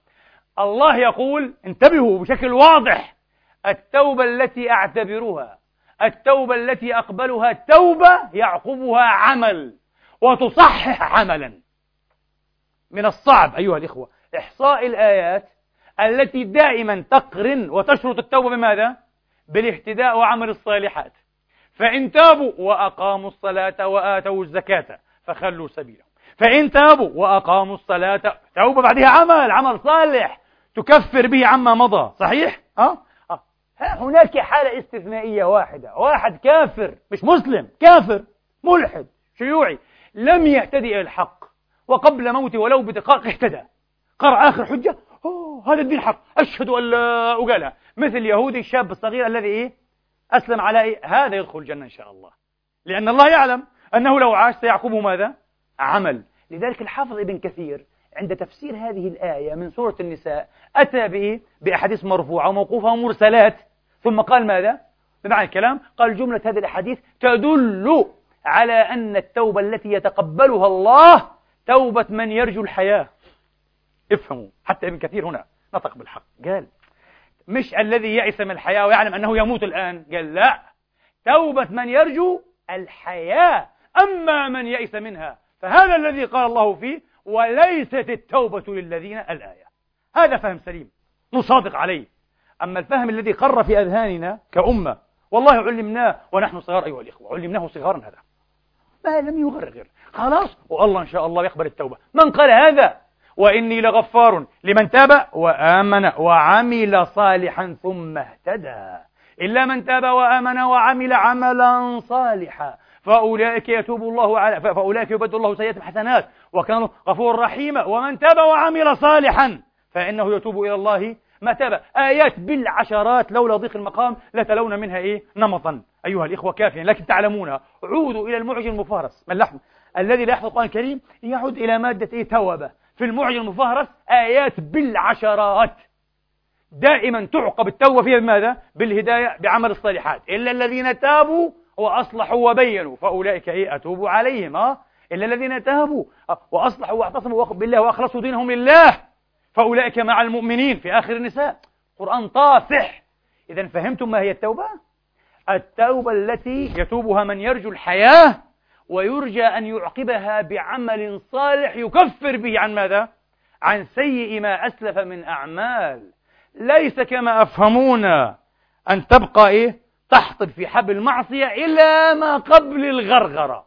[SPEAKER 2] الله يقول انتبهوا بشكل واضح. التوبة التي أعتبرها التوبة التي أقبلها توبة يعقبها عمل وتصحح عملا. من الصعب أيها الإخوة إحصاء الآيات التي دائما تقرن وتشرط التوبة بماذا؟ بالاهتداء وعمل الصالحات. فإن تابوا وأقاموا الصلاة وآتوا الزكاة فخلوا سبيلهم فإن تابوا وأقاموا الصلاة توبة بعدها عمل عمل صالح تكفر به عما مضى صحيح؟ أه؟ أه. هناك حالة استثنائية واحدة واحد كافر مش مسلم كافر ملحد شيوعي لم يهتدي إلى الحق وقبل موته ولو بدقائق اهتدى قرأ آخر حجة أوه هذا الدين حق أشهد أن لا أقالها مثل يهودي الشاب الصغير الذي إيه أسلم على إيه؟ هذا يدخل الجنة إن شاء الله لأن الله يعلم أنه لو عاش سيعقبه ماذا؟ عمل لذلك الحافظ ابن كثير عند تفسير هذه الآية من سورة النساء أتى بإيه؟ بأحاديث مرفوعة وموقوفة ومرسلات ثم قال ماذا؟ بمعنى الكلام قال جملة هذه الأحاديث تدل على أن التوبة التي يتقبلها الله توبة من يرجو الحياة افهموا حتى ابن كثير هنا نطق بالحق قال مش الذي يئس من الحياة ويعلم أنه يموت الآن. قال لا. توبة من يرجو الحياة أما من يئس منها. فهذا الذي قال الله فيه وليست التوبة للذين الآية. هذا فهم سليم. نصادق عليه. أما الفهم الذي قر في أذهاننا كأمة والله علمناه ونحن صغار. أيها الإخوة علمناه صغارا هذا. ما لم يغرغر. خلاص. والله إن شاء الله يقبل التوبة. من قال هذا؟ وإني لغفار لمن تاب وآمن وعمل صالحا ثم اهتدى. إلا من تاب وآمن وعمل عملا صالحا فأولئك يتوب الله على فأولئك يبدل الله سيئات حسنات وكان غفور رحيما. ومن تاب وعمل صالحا فإنه يتوب إلى الله ما تاب. آيات بالعشرات لولا ضيق المقام لتلون منها إيه؟ نمطا. أيها الإخوة كافيا لكن تعلمونها عودوا إلى المعجم المفهرس من لحظة الذي لا يحفظ القرآن الكريم يعود إلى مادة إيه؟ توبة. في المعجم المفهرس آيات بالعشرات. دائما تعقب التوبة فيها بماذا؟ بالهداية بعمل الصالحات. إلا الذين تابوا وأصلحوا وبينوا فأولئك إيه؟ أتوب عليهم. أه؟ إلا الذين تابوا وأصلحوا واعتصموا بالله وأخلصوا دينهم لله. فأولئك مع المؤمنين في آخر النساء. قرآن طافح. إذا فهمتم ما هي التوبة؟ التوبة التي يتوبها من يرجو الحياة ويرجى أن يعقبها بعمل صالح يكفر به عن ماذا؟ عن سيء ما أسلف من أعمال. ليس كما أفهمونا أن تبقى إيه؟ تحطب في حبل المعصية إلى ما قبل الغرغرة.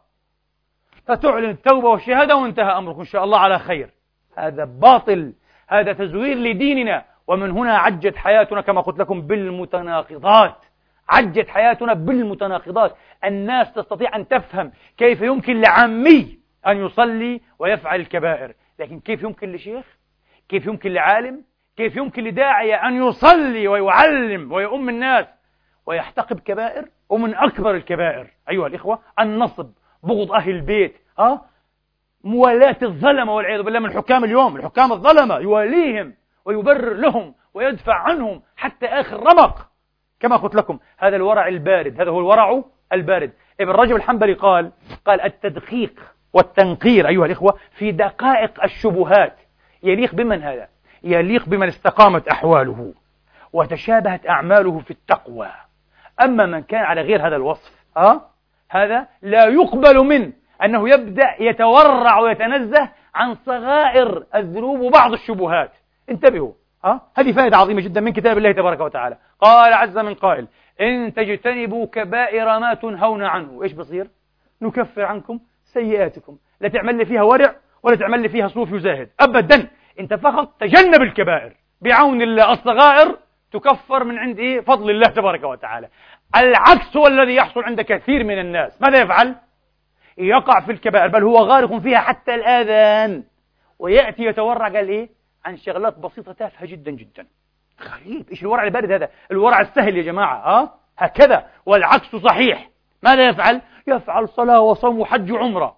[SPEAKER 2] فتعلن التوبة والشهادة وانتهى أمرك إن شاء الله على خير. هذا باطل. هذا تزوير لديننا. ومن هنا عجت حياتنا كما قلت لكم بالمتناقضات. عجت حياتنا بالمتناقضات. الناس تستطيع أن تفهم كيف يمكن لعامي أن يصلي ويفعل الكبائر. لكن كيف يمكن لشيخ؟ كيف يمكن لعالم؟ كيف يمكن لداعية أن يصلي ويعلم ويؤم الناس ويحتقب كبائر؟ ومن أكبر الكبائر أيها الإخوة النصب بغض أهل البيت أه؟ موالاة الظلمة والعياذ بالله من الحكام اليوم. الحكام الظلمة يواليهم ويبرر لهم ويدفع عنهم حتى آخر رمق. كما قلت لكم هذا الورع البارد هذا هو الورع البارد. ابن رجب الحنبلي قال قال التدقيق والتنقير أيها الإخوة في دقائق الشبهات. يليق بمن هذا؟ يليق بمن استقامت أحواله وتشابهت أعماله في التقوى. أما من كان على غير هذا الوصف أه؟ هذا لا يقبل منه أنه يبدأ يتورع ويتنزه عن صغائر الذنوب وبعض الشبهات. انتبهوا. ها؟ هذه فائدة عظيمة جدا من كتاب الله تبارك وتعالى قال عز من قائل إن تجتنبوا كبائر ما تنهون عنه إيش بصير؟ نكفر عنكم سيئاتكم لا تعمل لي فيها ورع ولا تعمل لي فيها صوف يزاهد أبدا أنت فقط تجنب الكبائر بعون الله الصغائر تكفر من عند إيه؟ فضل الله تبارك وتعالى العكس هو الذي يحصل عند كثير من الناس ماذا يفعل؟ يقع في الكبائر بل هو غارق فيها حتى الآذان ويأتي يتورع قال إيه؟ عن شغلات بسيطة تافهة جدا جدا. غريب. إيش الورع البارد هذا؟ الورع السهل يا جماعة أه؟ هكذا والعكس صحيح. ماذا يفعل؟ يفعل صلاة وصوم وحج وعمرة.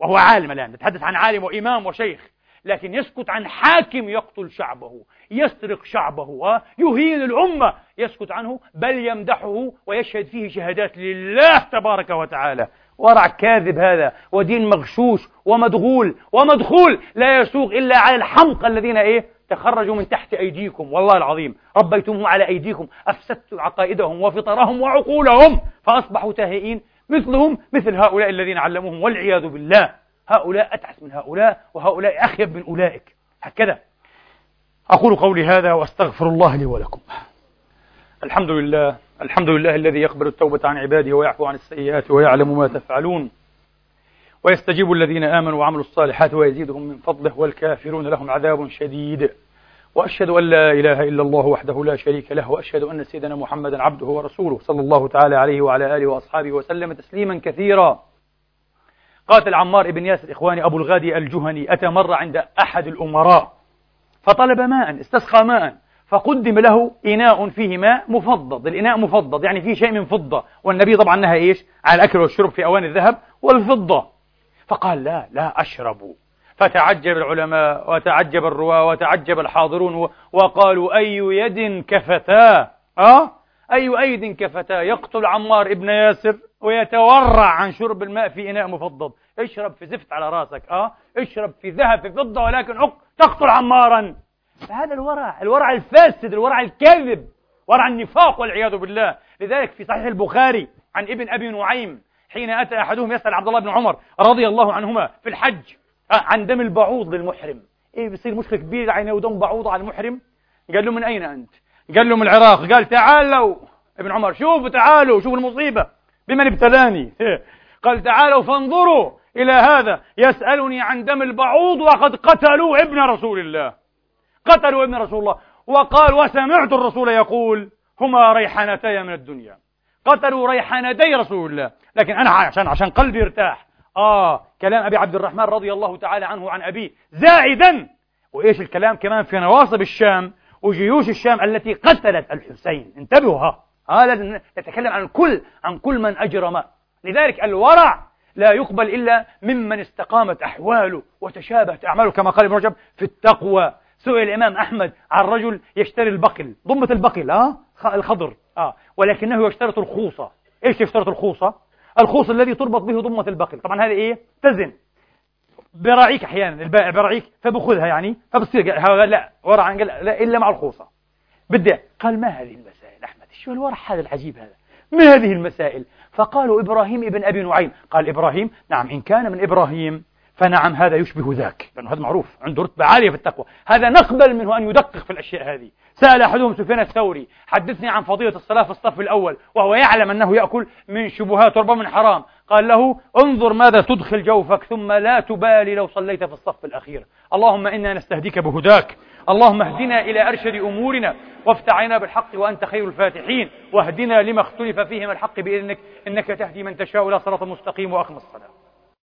[SPEAKER 2] وهو عالم الآن نتحدث عن عالم وإمام وشيخ. لكن يسكت عن حاكم يقتل شعبه يسرق شعبه يهين الأمة. يسكت عنه بل يمدحه ويشهد فيه شهادات لله تبارك وتعالى. ورع كاذب هذا ودين مغشوش ومدغول ومدخول لا يسوق إلا على الحمق الذين إيه؟ تخرجوا من تحت أيديكم والله العظيم. ربيتمهم على أيديكم أفسدتم عقائدهم وفطرهم وعقولهم فأصبحوا تاهئين مثلهم مثل هؤلاء الذين علموهم والعياذ بالله. هؤلاء أتعس من هؤلاء وهؤلاء أخيب من أولئك. هكذا. أقول قولي هذا وأستغفر الله لي ولكم. الحمد لله. الحمد لله الذي يقبل التوبة عن عباده ويعفو عن السيئات ويعلم ما تفعلون. ويستجيب الذين آمنوا وعملوا الصالحات ويزيدهم من فضله والكافرون لهم عذاب شديد. وأشهد أن لا إله إلا الله وحده لا شريك له وأشهد أن سيدنا محمدا عبده ورسوله صلى الله تعالى عليه وعلى آله وأصحابه وسلم تسليما كثيرا. قاتل عمار بن ياسر إخواني أبو الغادي الجهني أتى مرة عند أحد الأمراء فطلب ماء استسقى ماء. فقدم له إناء فيه ماء مفضض الإناء مفضض يعني فيه شيء من فضة. والنبي طبعا نهى إيش؟ على الأكل والشرب في أواني الذهب والفضة. فقال لا لا أشرب. فتعجب العلماء وتعجب الرواة وتعجب الحاضرون وقالوا أي يد كفتاه أه؟ أي أيد كفتاه يقتل عمار ابن ياسر ويتورع عن شرب الماء في إناء مفضض اشرب في زفت على رأسك أه؟ اشرب في ذهب في فضة ولكن تقتل عمارا. فهذا الورع الورع الفاسد الورع الكاذب ورع النفاق والعياذ بالله. لذلك في صحيح البخاري عن ابن أبي نعيم حين أتى أحدهم يسأل عبد الله بن عمر رضي الله عنهما في الحج آه، عن دم البعوض للمحرم. إيه بيصير مشكلة كبيرة عينه ودم بعوض على المحرم؟ قال له من أين أنت؟ قال له من العراق. قال تعالوا. ابن عمر شوفوا تعالوا شوفوا المصيبة. بمن ابتلاني؟ قال تعالوا فانظروا إلى هذا. يسألني عن دم البعوض وقد قتلوا ابن رسول الله. قتلوا ابن رسول الله. وقال وسمعت الرسول يقول هما ريحانتي من الدنيا. قتلوا ريحانتي رسول الله. لكن أنا عشان عشان قلبي يرتاح. آه كلام أبي عبد الرحمن رضي الله تعالى عنه عن أبيه. زائدا وإيش الكلام؟ كمان في نواصب الشام وجيوش الشام التي قتلت الحسين. انتبهوا ها. هذا نتكلم عن كل عن كل من أجرم. لذلك الورع لا يقبل إلا ممن استقامت أحواله وتشابهت أعماله كما قال ابن رجب في التقوى. سئل الإمام أحمد عن رجل يشتري البقل ضمة البقل آه الخضر آه. ولكنه يشترط الخوصة إيش يشترط الخوصة الخوص الذي تربط به ضمة البقل. طبعا هذا إيه؟ تزن. براعيك أحيانا البائع براعيك فبخذها يعني فبصير لا ورع لا إلا مع الخوصة بدي قال ما هذه المسائل أحمد؟ شو الورع هذا العجيب هذا؟ ما هذه المسائل؟ فقالوا إبراهيم ابن أبي نعيم. قال إبراهيم؟ نعم إن كان من إبراهيم. فنعم هذا يشبه ذاك. لأنه هذا معروف. عنده رتبة عالية في التقوى. هذا نقبل منه أن يدقق في الأشياء هذه. سأل أحدهم سفيان الثوري حدثني عن فضيلة الصلاة في الصف الأول وهو يعلم أنه يأكل من شبهات وربما من حرام. قال له انظر ماذا تدخل جوفك ثم لا تبالي لو صليت في الصف الأخير. اللهم إنا نستهديك بهداك. اللهم اهدنا إلى أرشد أمورنا وافتح علينا بالحق وأنت خير الفاتحين. واهدنا لما اختلف فيه من الحق بإذنك. إنك تهدي من تشاء إلى صراط مستقيم وأقم الصلاة.